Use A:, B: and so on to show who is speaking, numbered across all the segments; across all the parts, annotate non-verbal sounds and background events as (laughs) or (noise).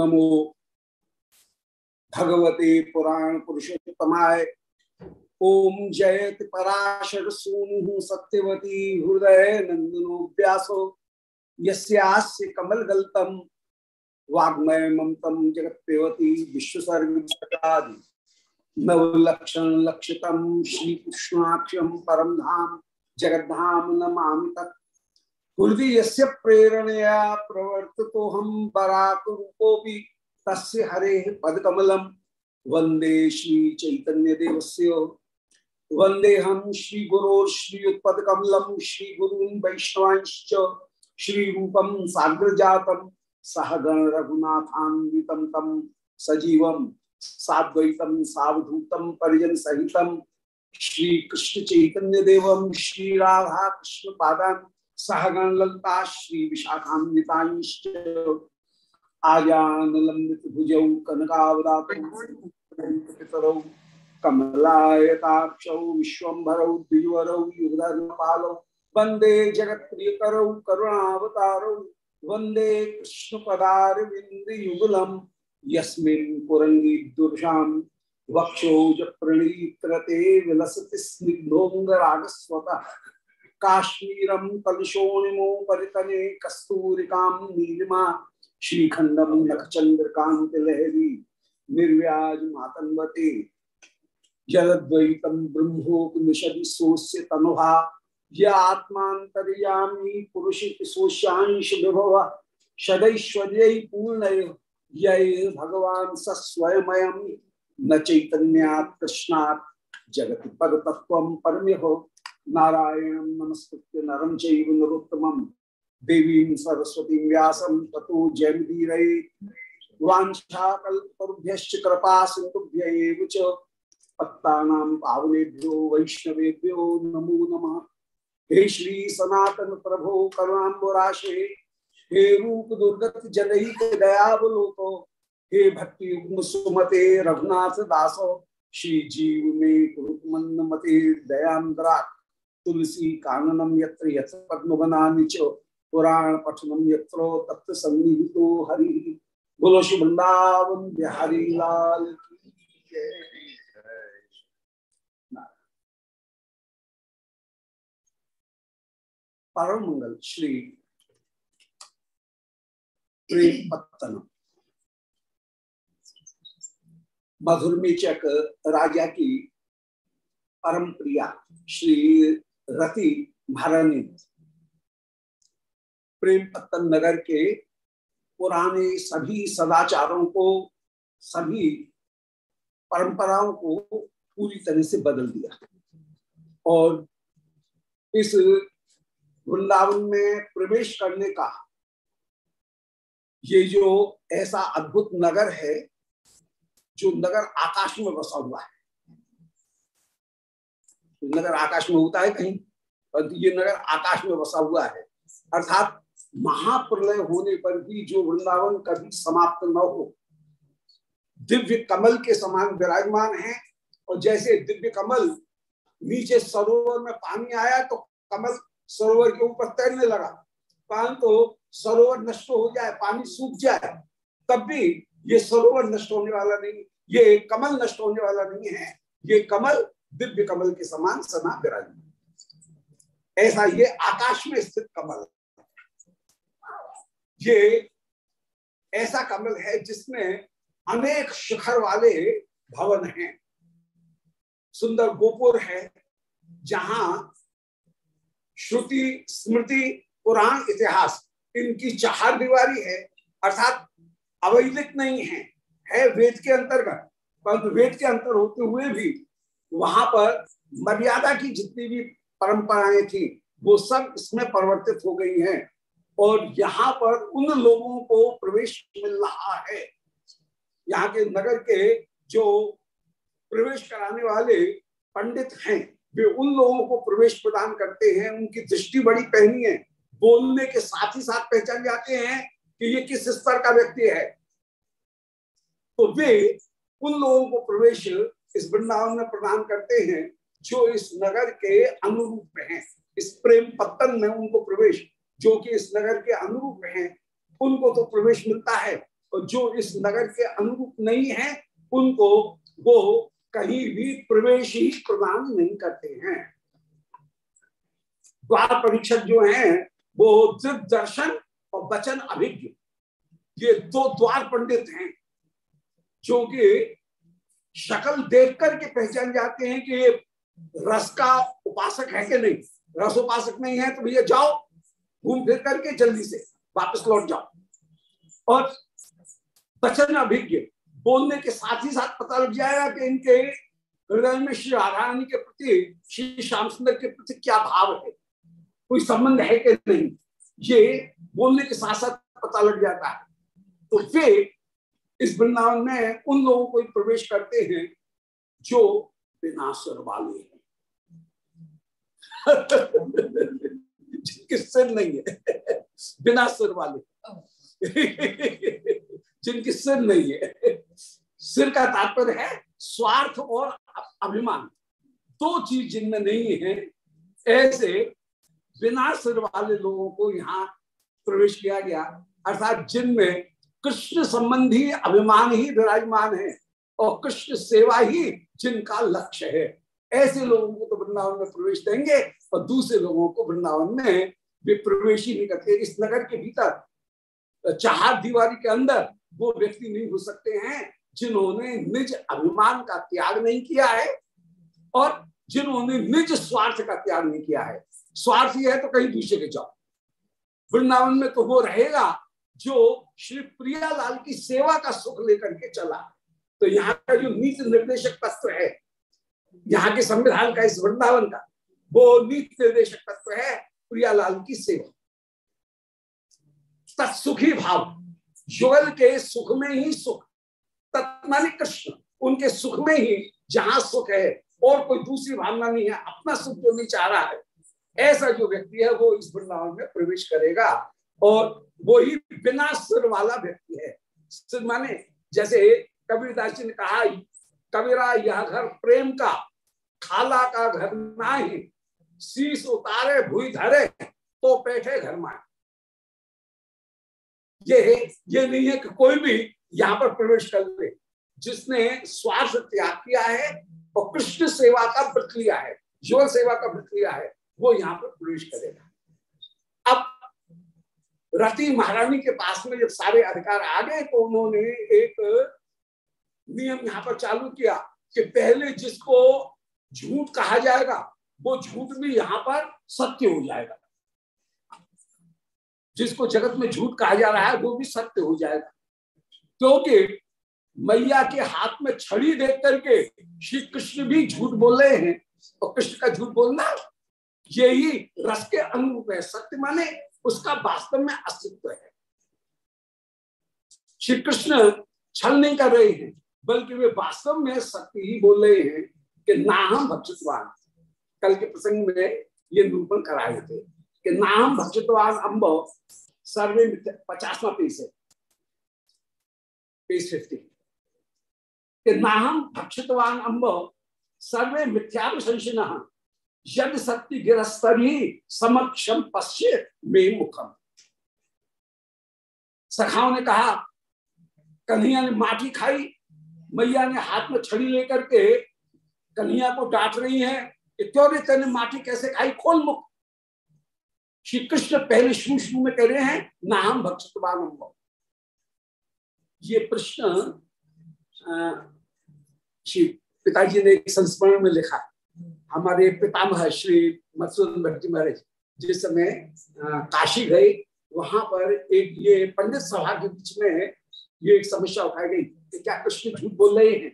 A: नमो भगवते पुराण पुरुषोत्तमाय। ओम जयत पराशर सूनु सत्यवती हृदय नंदनो व्यासो। यस्यास्य कमल गलतम वाग्मय ममतम जगत्पेवती विश्वसर्ग नवलक्षण लक्षितम श्री कृष्णाक्षम परम धाम जगद्धाम नमामि तत्। हृदय यस्य प्रेरणया प्रवर्तितो हम पराक रूपोपि तस्य हरे पदकमलम। वंदे श्री चैतन्य देवस्य वंदे हम श्री गुरो श्रीयुत्पदकमलम श्री गुरून वैष्णवांश्च श्री रूपम साग्र जातम सहगण रघुनाथान्वितम तम सजीव साद्वैतम सावधूतम परिजन सहित श्री कृष्ण चैतन्य देवम श्री राधा कृष्ण पादान सहगण ललता श्री विशाखान्विताश्च आजान लंबित भुजौ कनकावदातौ कमलायताक्षौ विश्वम्भरौ द्विजवरौ युगधर्मपालौ वंदे जगत्प्रियकरौ करुणावतारौ वंदे कृष्ण पदारविंद युगलम यस्मिन् पुरंगी दुर्शाम वक्षोज प्रणीत्रते विलसति स्निग्धोंगरागस्वतः काश्मीरम कलशोणिमो परितने कस्तूरिकां नीलिमा श्रीखंडम नखचंद्रकांत लहरी निर्व्याज मातन्वते जलद्वैतम ब्रह्मोपनिषदि सोस्य तनुहा, य आत्मांतर्यामी पुरुष सोशांश विभव सदैश्वर्य पूर्ण ये भगवान सस्वयमयम न चैतन्यात् कृष्णात् जगति पद तत्व परम्य हो नारायण नमस्कृत्य नरम चैव देवीं सरस्वती व्यासं ततो जयमुदीरये वाञ्छाकल्पतरुभ्यश्च कृपा च। पत्तानां पावनेभ्यो, वैष्णवेभ्यो, नमो नम। हे श्री सनातन प्रभो करुणाम्बुराशे, हे रूप दुर्गत जनहित दयावलोको, हे भक्ति सुमते रघुनाथ दासो, श्री जीव में कुरुमन मते दयांद्रा तुलसी काननम यत्र यथ पद्मवनानि च पुराण पठनम यत्रो तत्व सन्निहितो हरि। बोलो श्री वृंदावन बिहारी लाल की परम मंगल श्री प्रेम पत्तनम मधुरमीचक राजा की परम प्रिया, श्री रति महारानी प्रेम पत्तन नगर के पुराने सभी सदाचारों को, सभी परंपराओं को पूरी तरह से बदल दिया। और इस वृंदावन में प्रवेश करने का ये जो ऐसा अद्भुत नगर है, जो नगर आकाश में बसा हुआ है नगर आकाश में होता है कहीं परंतु ये नगर आकाश में बसा हुआ है। अर्थात महाप्रलय होने पर भी जो वृंदावन कभी समाप्त न हो, दिव्य कमल के समान विराजमान है, और जैसे दिव्य कमल नीचे सरोवर में पानी आया तो कमल सरोवर के ऊपर तैरने लगा। परंतु तो सरोवर नष्ट हो जाए, पानी सूख जाए, तब भी ये सरोवर नष्ट होने वाला नहीं, ये कमल नष्ट होने वाला नहीं है। ये कमल दिव्य कमल के समान सना विराजमान ऐसा ये आकाश में स्थित कमल। ये ऐसा कमल है जिसमें अनेक शिखर वाले भवन हैं। सुंदर गोपुर है, जहाँ श्रुति, स्मृति, पुराण, इतिहास, इनकी चार दीवारी है। अर्थात अवैदिक नहीं है है वेद के अंतर्गत, परंतु वेद के अंतर होते हुए भी वहाँ पर मर्यादा की जितनी भी परंपराएँ थी, वो सब इसमें परिवर्तित हो गई हैं। और यहाँ पर उन लोगों को प्रवेश मिल रहा है। यहाँ के नगर के जो प्रवेश कराने वाले पंडित हैं, वे उन लोगों को प्रवेश प्रदान करते हैं। उनकी दृष्टि बड़ी पहनी है। बोलने के साथ ही साथ पहचान जाते हैं कि ये किस स्तर का व्यक्ति है। तो वे उन लोगों को प्रवेश इस वृंदावन में प्रदान करते हैं, जो इस नगर के अनुरूप हैं। इस प्रेम पत्तन में उनको प्रवेश, जो कि इस नगर के अनुरूप हैं, उनको तो प्रवेश मिलता है। और जो इस नगर के अनुरूप नहीं है, उनको वो कहीं भी प्रवेश ही प्रदान नहीं करते हैं। द्वार परीक्षक जो हैं, वो दर्शन और वचन अभिज्ञ। ये दो द्वार पंडित हैं, जो कि शक्ल देख करके पहचान जाते हैं कि ये रस का उपासक है कि नहीं? रस उपासक नहीं है तो भैया जाओ, घूम फिर करके जल्दी से वापस लौट जाओ। और वचन अभिज्ञ, बोलने के साथ ही साथ पता लग जाएगा कि इनके हृदय में श्री राधारानी के प्रति, श्री श्याम सुंदर के प्रति क्या भाव है? कोई संबंध है कि नहीं? ये बोलने के साथ साथ पता लग जाता है। तो वे इस वृंदावन में उन लोगों को प्रवेश करते हैं जो बिना स्वर वाले हैं। (laughs) जिनके सिर नहीं है। बिना सिर वाले। (laughs) जिनके सिर नहीं है। सिर का तात्पर्य है स्वार्थ और अभिमान। दो चीज़ जिनमें नहीं है ऐसे बिना सिर वाले लोगों को यहाँ प्रवेश किया गया। अर्थात जिनमें कृष्ण संबंधी अभिमान ही विराजमान है और कृष्ण सेवा ही जिनका लक्ष्य है। ऐसे लोगों को तो वृंदावन में प्रवेश देंगे और दूसरे लोगों को वृंदावन में वे प्रवेश ही नहीं करते। इस नगर के भीतर, चार दीवारी के अंदर वो व्यक्ति नहीं हो सकते हैं जिन्होंने निज अभिमान का त्याग नहीं किया है और जिन्होंने निज स्वार्थ का त्याग नहीं किया है। स्वार्थ यह है तो कहीं दूसरे के जाओ। वृंदावन में तो वो रहेगा जो श्री प्रियालाल की सेवा का सुख लेकर के चला। तो यहाँ का जो नीति निर्देशक तत्व है, यहाँ के संविधान का इस वृंदावन का, वो नीति निर्देशक तत्व है प्रियालाल की सेवा। तत्सुखी भाव, युगल के सुख में ही सुख, तत्मानी कृष्ण, उनके सुख में ही जहाँ सुख है, और कोई दूसरी भावना नहीं है, अपना सुख जो नहीं चाह रहा है, ऐसा जो व्यक्ति है, वो इस वृंदावन में प्रवेश करेगा। और वो ही बिना सिर वाला व्यक्ति है। सिर माने, जैसे कबीरदास जी ने कहा, कबीरा, यह घर प्रेम का, खाला का घर ना ही शीश उतारे, भूई धरे तो बैठे घर में ये ये नहीं है कि कोई भी यहाँ पर प्रवेश कर ले। जिसने स्वार्थ त्याग किया है और कृष्ण सेवा का व्रत लिया है युवा सेवा का व्रत लिया है, वो यहाँ पर प्रवेश करेगा। अब रति महारानी के पास में जब सारे अधिकार आ गए तो उन्होंने एक नियम यहाँ पर चालू किया कि पहले जिसको झूठ कहा जाएगा, वो झूठ भी यहाँ पर सत्य हो जाएगा। जिसको जगत में झूठ कहा जा रहा है, वो भी सत्य हो जाएगा। क्योंकि मैया के हाथ में छड़ी देख करके श्री कृष्ण भी झूठ बोल रहे हैं, और कृष्ण का झूठ बोलना यही रस के अनुरूप है सत्य माने। उसका वास्तव में अस्तित्व है। श्री कृष्ण छल नहीं कर रहे हैं, बल्कि वे वास्तव में सत्य ही बोल रहे हैं कि ना हम कल के प्रसंग में ये निरूपण कराए थे कि ना हम भक्षितवान अम्ब सर्वे पचासवा पीस है पेज फिफ्टी कि ना हम भक्षितवान अम्ब सर्वे मिथ्याभिशंसिन यद सत्य गिरस्तरी समक्षम पश्य में मुखम। सखाओं ने कहा, कन्हैया ने माटी खाई, मैया ने हाथ में छड़ी लेकर के कन्हैया को डांट रही है क्यों रे तेने माटी कैसे खाई? खोल मुख। श्री कृष्ण पहले शुरू शुरू में कह रहे हैं ना हम भक्षतवान ये प्रश्न श्री पिताजी ने एक संस्मरण में लिखा। हमारे पितामह श्री मधुसूदन भट्टी महाराज, जिस समय काशी गए, वहाँ पर एक ये पंडित सभा के बीच में ये एक समस्या उठाई गई कि क्या कृष्ण झूठ बोल रहे हैं?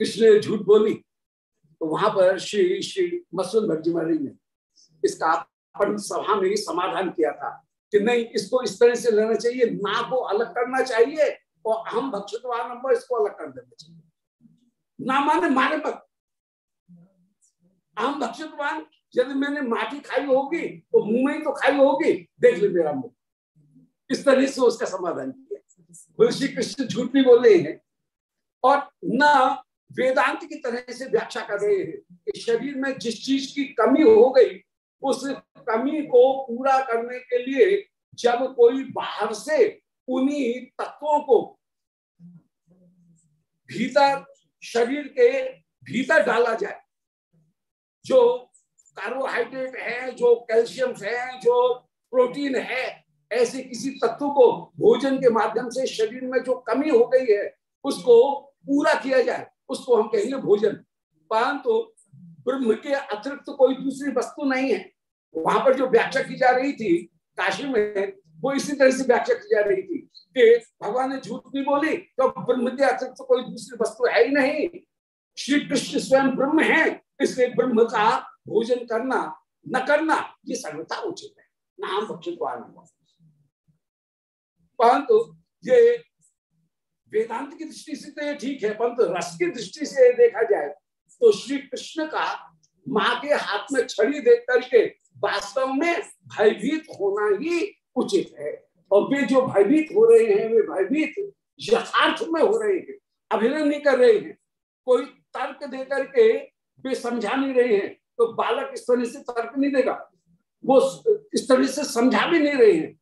A: कृष्ण झूठ बोली तो वहाँ पर श्री श्री मधुसूदन भट्टी महाराज ने इसका पंडित सभा में ही समाधान किया था कि नहीं, इसको इस तरह से लेना चाहिए, ना को अलग करना चाहिए, और हम नंबर इसको अलग कर देना चाहिए। ना माने माने मत। हम भक्षितवान यदि मैंने माटी खाई होगी तो मुँह में ही तो खाई होगी, देख ले मेरा मुँह। इस तरह से उसका समाधान किया। श्री कृष्ण झूठ भी बोल रहे हैं। और न वेदांत की तरह से व्याख्या कर रहे हैं कि शरीर में जिस चीज़ की कमी हो गई, उस कमी को पूरा करने के लिए जब कोई बाहर से उन्हीं तत्वों को भीतर, शरीर के भीतर डाला जाए जो कार्बोहाइड्रेट है, जो कैल्शियम है, जो प्रोटीन है, ऐसे किसी तत्व को भोजन के माध्यम से शरीर में जो कमी हो गई है, उसको पूरा किया जाए, उसको हम कहेंगे भोजन। परंतु तो ब्रह्म के अतिरिक्त तो कोई दूसरी वस्तु नहीं है। वहाँ पर जो व्याख्या की जा रही थी, काशी में, वो इसी तरह से व्याख्या की जा रही थी कि भगवान ने झूठ नहीं बोली तो ब्रह्म के अतिरिक्त तो कोई दूसरी वस्तु है ही नहीं। श्री कृष्ण स्वयं ब्रह्म है इसलिए ब्रह्म का भोजन करना, न करना, ये सर्वथा उचित है। नाम भक्षित परंतु ये वेदांत की दृष्टि से तो ये ठीक है, परंतु रस की दृष्टि से देखा जाए तो श्री कृष्ण का माँ के हाथ में छड़ी देख करके वास्तव में भयभीत होना ही उचित है। और वे जो भयभीत हो रहे हैं, वे भयभीत यथार्थ में हो रहे हैं, अभिनय नहीं कर रहे हैं। कोई तर्क दे करके वे समझा नहीं रहे हैं तो बालक इस तरह से तर्क नहीं देगा। वो इस तरह से समझा भी नहीं रहे हैं।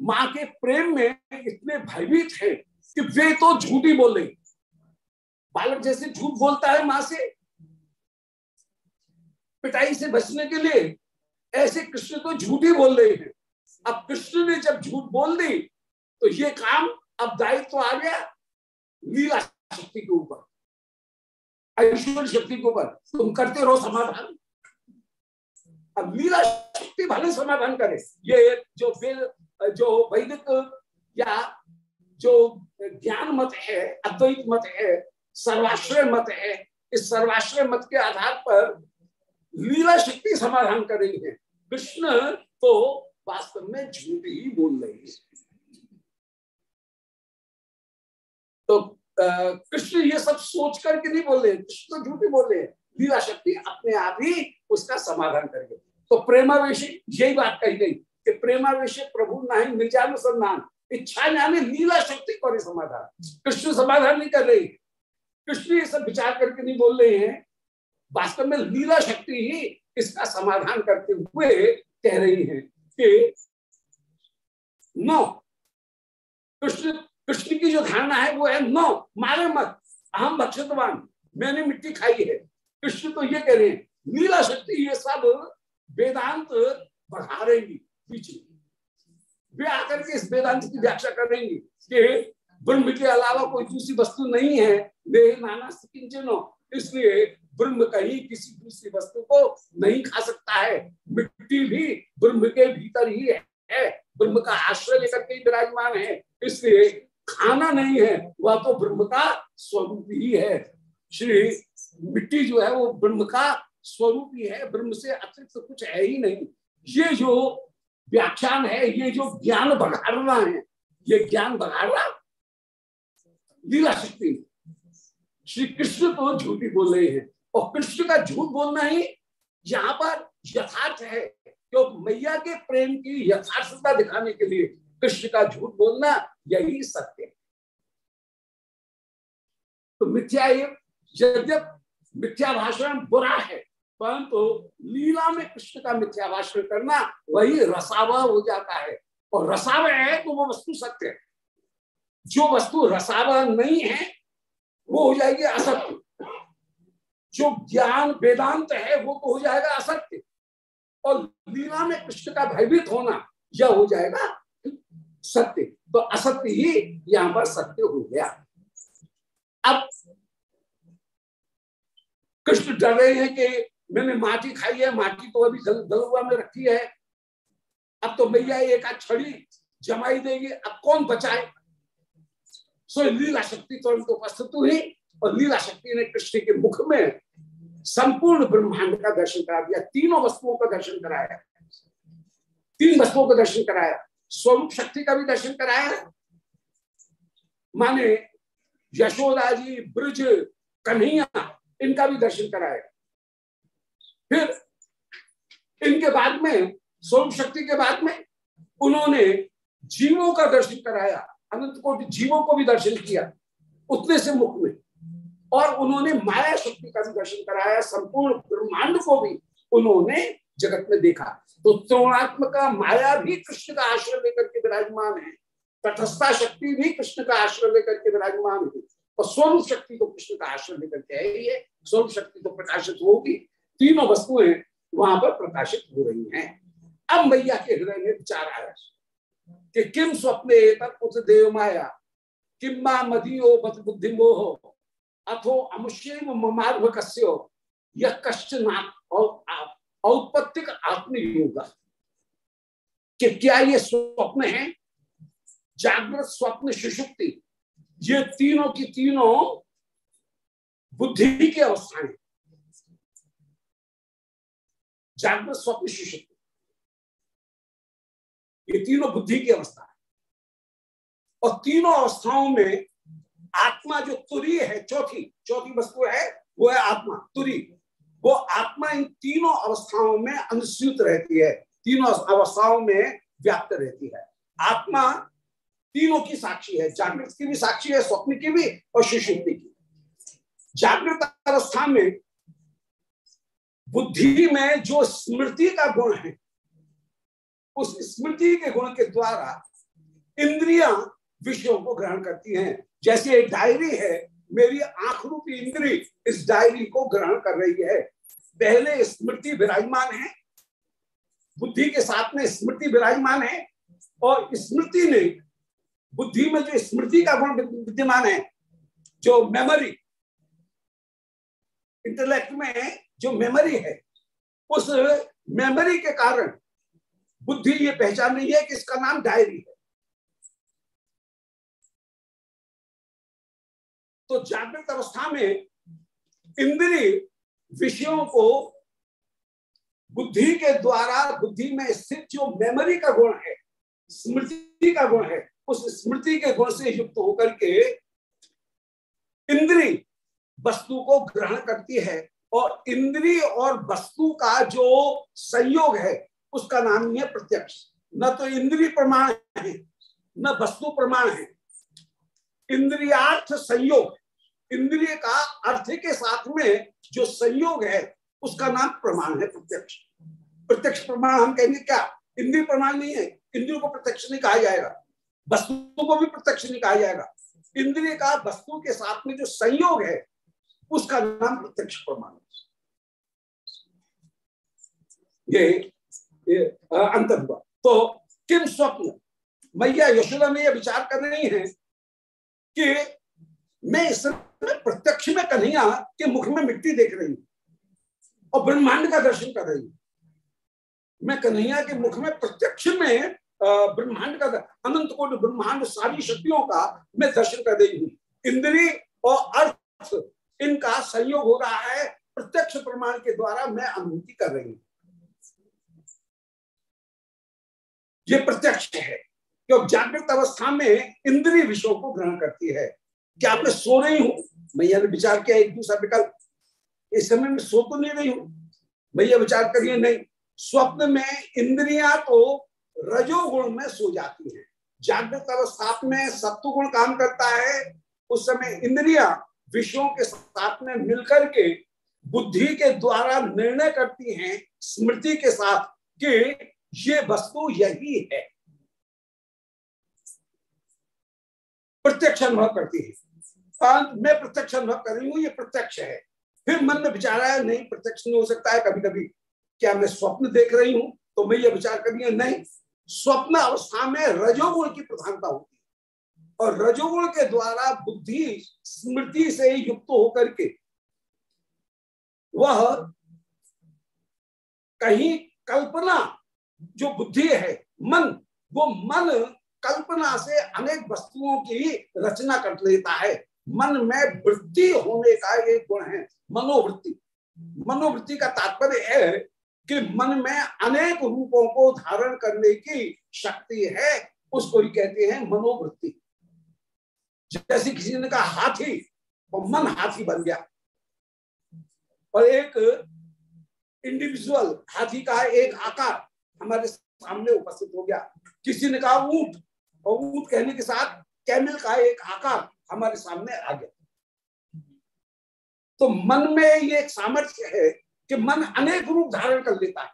A: माँ के प्रेम में इतने भयभीत है कि वे तो झूठी बोल बालक जैसे झूठ बोलता है माँ से। पिटाई से बचने के लिए ऐसे कृष्ण तो झूठी बोल रहे हैं। अब कृष्ण ने जब झूठ बोल दी तो ये काम अब दायित्व तो आ गया लीला शक्ति के ऊपर। ऐश्वर्य शक्ति के ऊपर तुम करते रहो समाधान। अब लीला शक्ति भले समाधान करे। ये जो फिर, जो वैदिक या जो ज्ञान मत है, अद्वैत मत है, सर्वाश्रय मत है, इस सर्वाश्रय मत के आधार पर लीला शक्ति समाधान कर रही है कृष्ण तो वास्तव में झूठ ही बोल रही है। तो कृष्ण ये सब सोच करके नहीं बोल कृष्ण तो झूठ ही बोल हैं। लीला शक्ति अपने आप ही उसका समाधान करेंगे। तो प्रेमावेश, यही बात कही गई कि प्रेमावेश प्रभु ना नहीं निजानुसंधान इच्छा ज्ञानी लीला शक्ति करे समाधान। कृष्ण समाधान नहीं कर रही। कृष्ण ये सब विचार करके नहीं बोल रहे हैं। वास्तव में लीला शक्ति ही इसका समाधान करते हुए कह रही है कि, नो, कृष्ण कृष्ण की जो धारणा है, वो है नो। मारे मत। अहम भक्षतवान। मैंने मिट्टी खाई है। कृष्ण तो ये कह रहे हैं, लीला शक्ति ये सब वेदांत बढ़ा रहेगी, पीछे। वे आकर के इस वेदांत की व्याख्या करेंगे कि ब्रह्म के अलावा कोई दूसरी वस्तु नहीं है। वे नाना किंचनो इसलिए ब्रह्म कहीं किसी दूसरी वस्तु को नहीं खा सकता है। मिट्टी भी ब्रह्म के भीतर ही है। ब्रह्म का आश्रय लेकर के विराजमान है। इसलिए खाना नहीं है, वह तो ब्रह्म का स्वरूप ही है। श्री मिट्टी जो है, वो ब्रह्म का स्वरूप ही है, ब्रह्म से अतिरिक्त कुछ है ही नहीं। ये जो व्याख्यान है, ये जो ज्ञान बघाड़ना है, ये ज्ञान बघाड़ना लीला शक्ति श्री कृष्ण तो झूठी बोल रहे हैं, और कृष्ण का झूठ बोलना ही यहाँ पर यथार्थ है, क्यों? मैया के प्रेम की यथार्थता दिखाने के लिए कृष्ण का झूठ बोलना यही सत्य तो मिथ्या यद्यप मिथ्या भाषण बुरा है, परंतु लीला में कृष्ण का मिथ्या भाषण करना वही रसावा हो जाता है। और रसाव है तो वो वस्तु सत्य है। जो वस्तु रसावा नहीं है, वो हो जाएगी असत्य। जो ज्ञान वेदांत है, वो तो हो जाएगा असत्य। और लीला में कृष्ण का भयभीत होना, यह हो जाएगा सत्य। तो असत्य ही यहाँ पर सत्य हो गया। अब कृष्ण डर रहे हैं कि मैंने माटी खाई है, माटी तो अभी दलुआ में रखी है। अब तो मैया एक आध छड़ी जमाई देगी, अब कौन बचाए? सो लीला शक्ति तुरंत तो उपस्थित हुई और लीला शक्ति ने कृष्ण के मुख में संपूर्ण ब्रह्मांड का दर्शन करा दिया, तीनों वस्तुओं का दर्शन कराया। तीन वस्तुओं का दर्शन कराया। स्वरूप शक्ति का भी दर्शन कराया है। माने यशोदा जी, ब्रज, कन्हैया, इनका भी दर्शन कराया फिर इनके बाद में सोम शक्ति के बाद में उन्होंने जीवों का दर्शन कराया, अनंत कोटि जीवों को भी दर्शन किया, उतने से मुख में। और उन्होंने माया शक्ति का भी दर्शन कराया, संपूर्ण ब्रह्मांड को भी उन्होंने जगत में देखा तो त्रिगुणात्मक माया भी कृष्ण का आश्रय लेकर के विराजमान है। तटस्था शक्ति भी कृष्ण का आश्रय लेकर के विराजमान हुई और स्वरूप शक्ति को कृष्ण का आश्रय लेकर के है ये स्वरूप शक्ति तो प्रकाशित होगी। तीनों वस्तुएँ वहाँ पर प्रकाशित हो रही हैं। अब मैया के हृदय में विचार आया कि किम स्वप्न पुत्र देव माया किम्मा मदियो बत बुद्धि मोह, अथो अमुष्य ममार्भ कस्यो यह कश्चन औत्पत्तिक आत्मयोग कि क्या ये स्वप्न है? जागृत स्वप्न सुषुप्ति। ये तीनों की तीनों बुद्धि की अवस्थाएँ जागृत स्वप्न सुषुप्ति। ये तीनों बुद्धि की अवस्था है। और तीनों अवस्थाओं में आत्मा जो तुरी है, चौथी चौथी वस्तु है, वो है आत्मा तुरी वो आत्मा इन तीनों अवस्थाओं में अनुसूत रहती है। तीनों अवस्थाओं में व्याप्त रहती है। आत्मा तीनों की साक्षी है। जागृत की भी साक्षी है, स्वप्न की भी और सुषुप्ति की। जागृत अवस्था में बुद्धि में जो स्मृति का गुण है, उस स्मृति के गुण के द्वारा इंद्रियाँ विषयों को ग्रहण करती हैं। जैसे एक डायरी है, मेरी आँख रूपी इंद्री इस डायरी को ग्रहण कर रही है। पहले स्मृति विराजमान है, बुद्धि के साथ में स्मृति विराजमान है, और स्मृति ने, बुद्धि में जो स्मृति का गुण विद्यमान है, जो मेमोरी इंटेलेक्ट में जो मेमोरी है, उस मेमोरी के कारण बुद्धि ये पहचान रही है कि इसका नाम डायरी है। तो जागृत अवस्था में इंद्रिय विषयों को बुद्धि के द्वारा, बुद्धि में स्थित जो मेमोरी का गुण है, स्मृति का गुण है, उस स्मृति के गुण से युक्त होकर के इंद्री वस्तु को ग्रहण करती है और इंद्री और वस्तु का जो संयोग है, उसका नाम है प्रत्यक्ष। न तो इंद्री प्रमाण है, न वस्तु प्रमाण है। इंद्रियार्थ संयोग इंद्रिय का अर्थ के साथ में जो संयोग है उसका नाम प्रमाण है प्रत्यक्ष। प्रत्यक्ष प्रमाण हम कहेंगे क्या? इंद्रिय प्रमाण नहीं है इंद्रियों को प्रत्यक्ष नहीं कहा जाएगा। वस्तु को भी प्रत्यक्ष नहीं कहा जाएगा। इंद्रिय का वस्तु के साथ में जो संयोग है उसका नाम प्रत्यक्ष प्रमाण ये, ये अंतर हुआ। तो किम स्वप्न? मैया यशोदा में यह विचार कर रही है कि मैं इस प्रत्यक्ष में कन्हैया के मुख में मिट्टी देख रही और ब्रह्मांड का दर्शन कर रही मैं कन्हैया के मुख में प्रत्यक्ष में ब्रह्मांड का अनंत कोट ब्रह्मांड सारी शक्तियों का मैं दर्शन कर रही हूँ। इंद्री और अर्थ, इनका संयोग हो रहा है प्रत्यक्ष प्रमाण के द्वारा मैं अनुभूति कर रही हूँ। ये प्रत्यक्ष है क्योंकि जागृत अवस्था में इंद्रिय विषयों को ग्रहण करती है। क्या मैं सो रही हूँ? मैया ने विचार किया, एक दूसरा विकल्प इस समय में सो तो नहीं रही हूँ। भैया विचार करिए, नहीं, स्वप्न में इंद्रिया तो रजोगुण में सो जाती है। जागृत अवस्था में सत्व गुण काम करता है। उस समय इंद्रिया विषयों के साथ में मिलकर के बुद्धि के द्वारा निर्णय करती हैं, स्मृति के साथ कि ये वस्तु यही है। प्रत्यक्ष अनुभव करती है। मैं प्रत्यक्ष अनुभव कर रही हूँ, ये प्रत्यक्ष है। फिर मन में विचार आया, नहीं, प्रत्यक्ष नहीं हो सकता है। कभी कभी क्या मैं स्वप्न देख रही हूँ तो मैं ये विचार करिए नहीं, स्वप्न अवस्था में रजोगुण की प्रधानता होती है। और रजोगुण के द्वारा बुद्धि, स्मृति से युक्त होकर के वह कहीं कल्पना, जो बुद्धि है, मन, वो मन कल्पना से अनेक वस्तुओं की रचना कर लेता है। मन में वृत्ति होने का एक गुण है, मनोवृत्ति। मनोवृत्ति का तात्पर्य है कि मन में अनेक रूपों को धारण करने की शक्ति है, उसको ही कहते हैं मनोवृत्ति। जैसे किसी ने कहा, हाथी और मन हाथी बन गया। और एक इंडिविजुअल हाथी का एक आकार हमारे सामने उपस्थित हो गया। किसी ने कहा, ऊँट और ऊँट कहने के साथ कैमिल का एक आकार हमारे सामने आ गया। तो मन में ये एक सामर्थ्य है कि मन अनेक रूप धारण कर लेता है।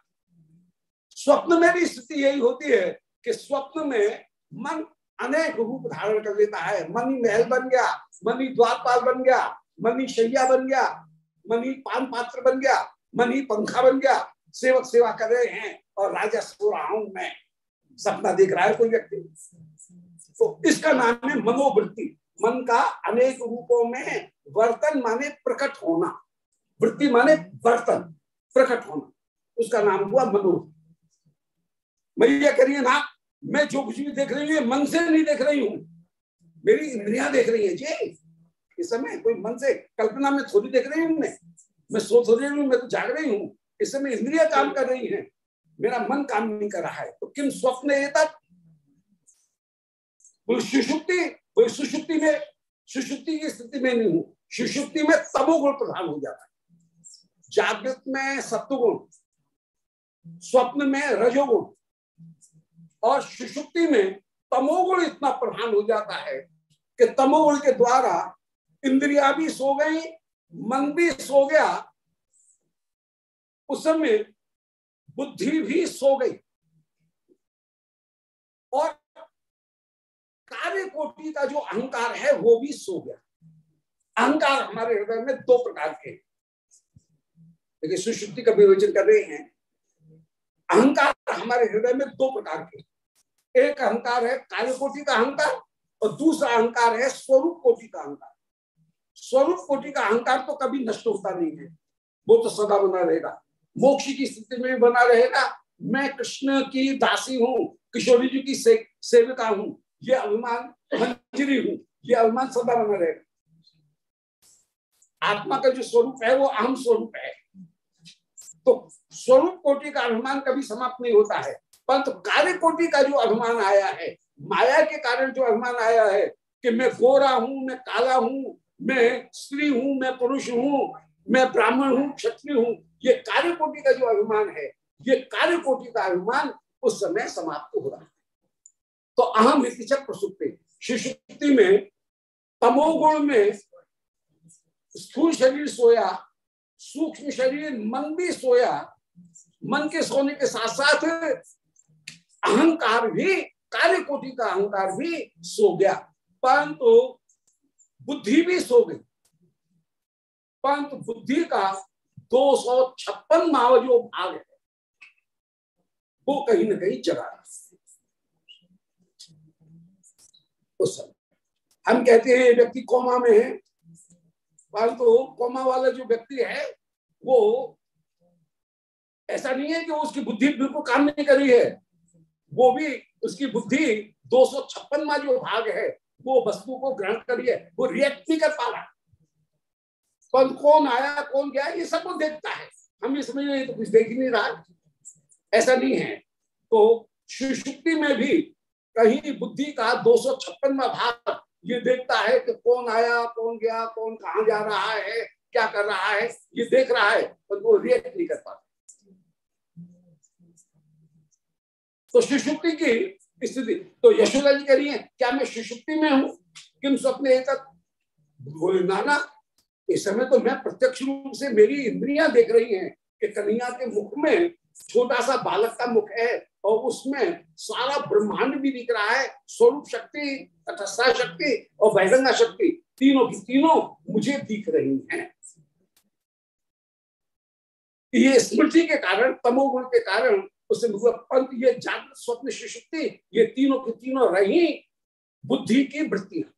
A: स्वप्न में भी स्थिति यही होती है कि स्वप्न में मन अनेक रूप धारण कर लेता है। मनी महल बन गया, मनी द्वारपाल बन गया, मनी शैया बन गया, मनी पान पात्र बन गया, मनी पंखा बन गया, सेवक सेवा कर रहे हैं और राजा सो रहा हूँ मैं। सपना देख रहा है कोई व्यक्ति? तो इसका नाम है मनोवृत्ति। मन का अनेक रूपों में वर्तन माने प्रकट होना, वृत्ति माने वर्तन, प्रकट होना। उसका नाम हुआ मनो। मैया करिए ना मैं जो कुछ भी देख रही हूँ मन से नहीं देख रही हूँ। मेरी इंद्रिया देख रही है जी। इस समय कोई मन से कल्पना में थोड़ी देख रही हूँ मैं। मैं सोच रही हूँ, मैं तो जाग रही हूँ। इस समय इंद्रिया काम कर रही है। मेरा मन काम नहीं कर रहा है। तो किम स्वप्न ये तक सुषुप्ति वही सुषुप्ति में सुषुप्ति की स्थिति में नहीं हूँ। सुषुप्ति में तमोगुण प्रधान हो जाता है। जागृत में सत्वगुण, स्वप्न में रजोगुण और सुषुप्ति में तमोगुण इतना प्रधान हो जाता है कि तमोगुण के द्वारा इंद्रिया भी सो गई, मन भी सो गया। उस समय बुद्धि भी सो गई और कार्य कोटि का जो अहंकार है वो भी सो गया। अहंकार हमारे हृदय में दो प्रकार के। देखिए सुश्रुति का विवेचन कर रहे हैं। अहंकार हमारे हृदय में दो प्रकार के। एक अहंकार है कार्य कोटि का अहंकार और दूसरा अहंकार है स्वरूप कोटि का अहंकार। स्वरूप कोटि का अहंकार तो कभी नष्ट होता नहीं है। वो तो सदा बना रहेगा। मोक्ष की स्थिति में भी बना रहेगा। मैं कृष्ण की दासी हूँ किशोरी जी की से, सेविका हूँ। ये अभिमान मंजरी हूँ, ये अभिमान सदा बना रहेगा। आत्मा का जो स्वरूप है, वो अहम स्वरूप है। तो स्वरूप कोटि का अभिमान कभी समाप्त नहीं होता है। परंतु कार्य कोटि का जो अभिमान आया है, माया के कारण जो अभिमान आया है, कि मैं गोरा हूँ, मैं काला हूँ, मैं स्त्री हूँ, मैं पुरुष हूँ, मैं ब्राह्मण हूँ, क्षत्रिय हूँ, ये कार्य कोटि का जो अभिमान है, ये कार्य कोटि का अभिमान उस समय समाप्त हो रहा है। तो अहम हितिचक प्रसुप्ति शिशुक्ति में तमोगुण में स्थूल शरीर सोया, सूक्ष्म शरीर, मन भी सोया, मन के सोने के साथ साथ अहंकार भी, कार्य कोटि का अहंकार भी सो गया। परंतु बुद्धि भी सो गई। परंतु बुद्धि का दो सौ छप्पन माव जो भाग है वो कहीं ना कहीं जगा उस समय। हम कहते हैं, ये व्यक्ति कोमा में है। परंतु तो कोमा वाला जो व्यक्ति है, वो ऐसा नहीं है कि उसकी बुद्धि बिल्कुल काम नहीं कर रही है। वो भी उसकी बुद्धि दो सौ छप्पन जो भाग है, वो वस्तु को ग्रहण करी है। वो रिएक्ट नहीं कर पा रहा। पर कौन आया, कौन गया, ये सब वो देखता है। हम ये समझ रहे तो कुछ देख ही नहीं रहा। ऐसा नहीं है। तो सुषुप्ति में भी कहीं बुद्धि का दो सौ छप्पनवा भाग ये देखता है कि कौन आया, कौन गया, कौन कहा जा रहा है, क्या कर रहा है, ये देख रहा है पर वो रिएक्ट नहीं कर पाता। तो सुषुप्ति की स्थिति तो यशोदा जी कह रही है, क्या मैं सुषुप्ति में हूँ? किम स्वप्न एक नाना, इस समय तो मैं प्रत्यक्ष रूप से मेरी इंद्रियाँ देख रही हैं कि कन्हैया के मुख में छोटा सा बालक का मुख है और उसमें सारा ब्रह्मांड भी दिख रहा है, स्वरूप शक्ति, तटस्था शक्ति और बहिरंगा शक्ति, तीनों की तीनों मुझे दिख रही हैं। ये स्मृति के कारण, तमोगुण के कारण, उसे पंत, ये जागृत स्वप्न सुशक्ति ये तीनों की तीनों रही बुद्धि की वृत्तियाँ।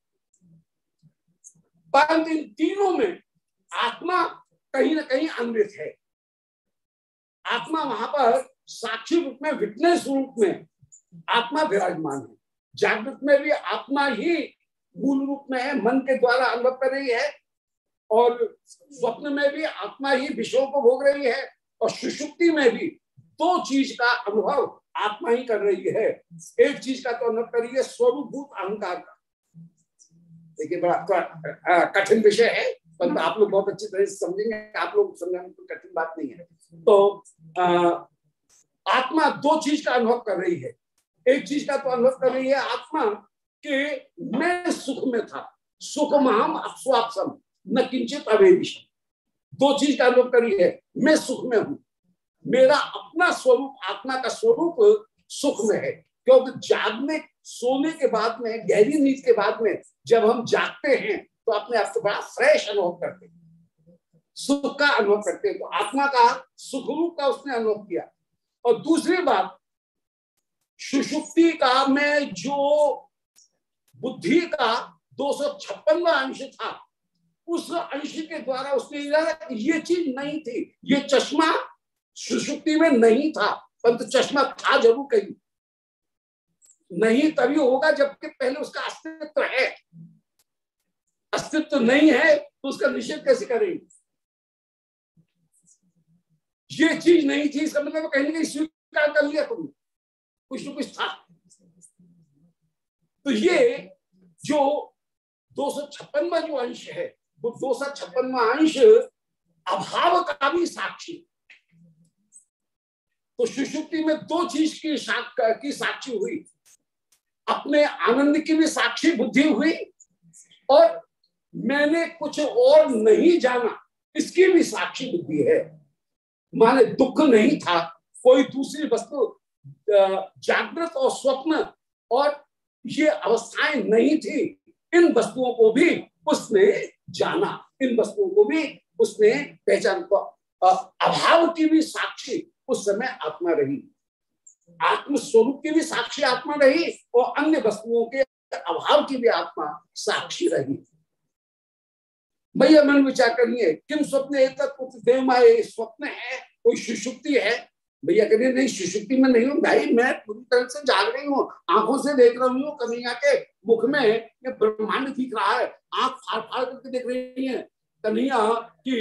A: परंतु इन तीनों में आत्मा कहीं ना कहीं अन्वित है। आत्मा वहाँ पर साक्षी रूप में विटनेस रूप में आत्मा विराजमान है। जागृत में भी आत्मा ही मूल रूप में है, मन के द्वारा अनुभव कर रही है और स्वप्न में भी आत्मा ही विषयों को भोग रही है और सुषुप्ति में भी दो चीज़ का अनुभव आत्मा ही कर रही है। एक चीज़ का तो अनुभव कर रही है स्वरूपभूत अहंकार का। देखिए, बड़ा कठिन विषय है, परंतु आप लोग बहुत अच्छी तरह से समझेंगे, आप लोग समझने तो कठिन बात नहीं है। तो आ, आत्मा दो चीज़ का अनुभव कर रही है। एक चीज़ का तो अनुभव कर रही है आत्मा कि मैं सुख में था। सुख महाम स्वापसम न किंचित अवेदिशम। दो चीज़ का अनुभव करी है मैं सुख में हूँ। मेरा अपना स्वरूप आत्मा का स्वरूप सुख में है। क्योंकि जागने सोने के बाद में गहरी नींद के बाद में जब हम जागते हैं तो अपने आप को बड़ा फ्रेश अनुभव करते हैं। सुख का अनुभव करते हैं। तो आत्मा का सुख रूप का उसने अनुभव किया। और दूसरी बात, सुषुप्ति का में जो बुद्धि का दो अंश था, उस अंश के द्वारा उसने ये चीज़ नहीं थी। ये चश्मा सुषुप्ति में नहीं था, परंतु चश्मा था ज़रूर कहीं। नहीं तभी होगा जबकि पहले उसका अस्तित्व है। अस्तित्व नहीं है तो उसका निषेध कैसे करेंगे? ये चीज़ नहीं थी इसका मतलब कहीं ना कहीं स्वीकार कर लिया तुमने। कुछ न कुछ था। तो ये जो दो सौ छप्पनवा जो अंश है, वो दो सौ छप्पनवा अंश अभाव का भी साक्षी। तो सुषुप्ति में दो चीज़ की की साक्षी हुई। अपने आनंद की भी साक्षी बुद्धि हुई और मैंने कुछ और नहीं जाना, इसकी भी साक्षी बुद्धि है। माने दुख नहीं था। कोई दूसरी वस्तु जागृत और स्वप्न और ये अवस्थाएँ नहीं थी, इन वस्तुओं को भी उसने जाना। इन वस्तुओं को भी उसने पहचान को अभाव की भी साक्षी उस समय आत्मा रही। आत्म स्वरूप की भी साक्षी आत्मा रही और अन्य वस्तुओं के अभाव की भी आत्मा साक्षी रही। भैया मन विचार करिए किम स्वप्न एक देव स्वप्न है, कोई सुषुप्ति है? भैया कहते नहीं सुषुप्ति में नहीं हूँ भाई, मैं पूरी तरह से जाग रही हूँ, आँखों से देख रही हूँ, कन्हैया के मुख में ये ब्रह्मांड दिख रहा है, आँख फाड़ फाड़ करके देख रही है। कन्हैया की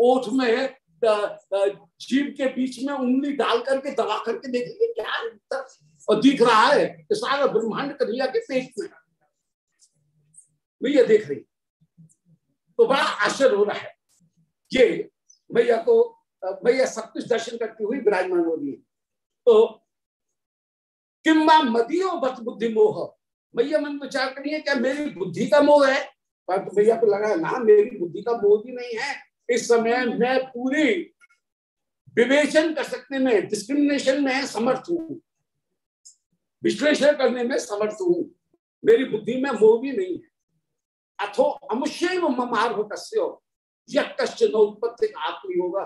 A: ओठ में जीव के बीच में उंगली डाल करके, दबा करके देख रही है, क्या और दिख रहा है सारा ब्रह्मांड कन्हैया के पेट में भैया देख रही तो बड़ा आश्चर्य हो रहा है। ये भैया को भैया सब कुछ दर्शन करती हुई विराजमान हो रही है। तो किम्बा मदियो बत बुद्धि मोह। भैया मन विचार करिए क्या मेरी बुद्धि का मोह है? पर तो भैया को लगा, ना, मेरी बुद्धि का मोह भी नहीं है। इस समय मैं पूरी विवेचन कर सकने में डिस्क्रिमिनेशन में समर्थ हूँ। विश्लेषण करने में समर्थ हूँ। मेरी बुद्धि में मोह भी नहीं है। अथो अमुष्य ममार हो कस्यो यश्च नौत्पत्ति आत्मयोग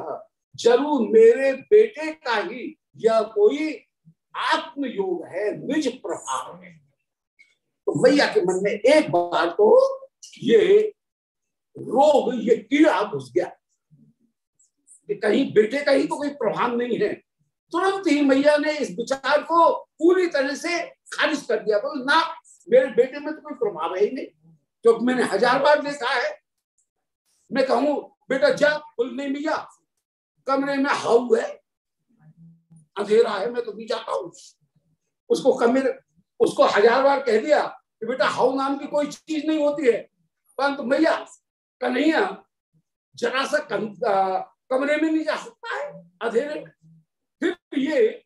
A: ज़रूर मेरे बेटे का ही यह कोई आत्मयोग है, निज प्रभाव है तो मैया के मन में एक बार तो ये रोग, ये कीड़ा घुस गया। कहीं बेटे का ही तो कोई प्रभाव नहीं है। तुरंत ही मैया ने इस विचार को पूरी तरह से खारिज कर दिया। बोल, ना, मेरे बेटे में तो कोई प्रभाव है ही नहीं। क्योंकि मैंने हज़ार बार देखा है। मैं कहूँ बेटा जा बोल नहीं मैया कमरे में हाउ है। अंधेरा है मैं तो नहीं जाता हूँ। उसको कमरे उसको हज़ार बार कह दिया कि बेटा हाउ नाम की कोई चीज़ नहीं होती है। परंतु मैया कन्हैया जरा सा कम, कमरे में नहीं जा सकता है अंधेरे में। फिर ये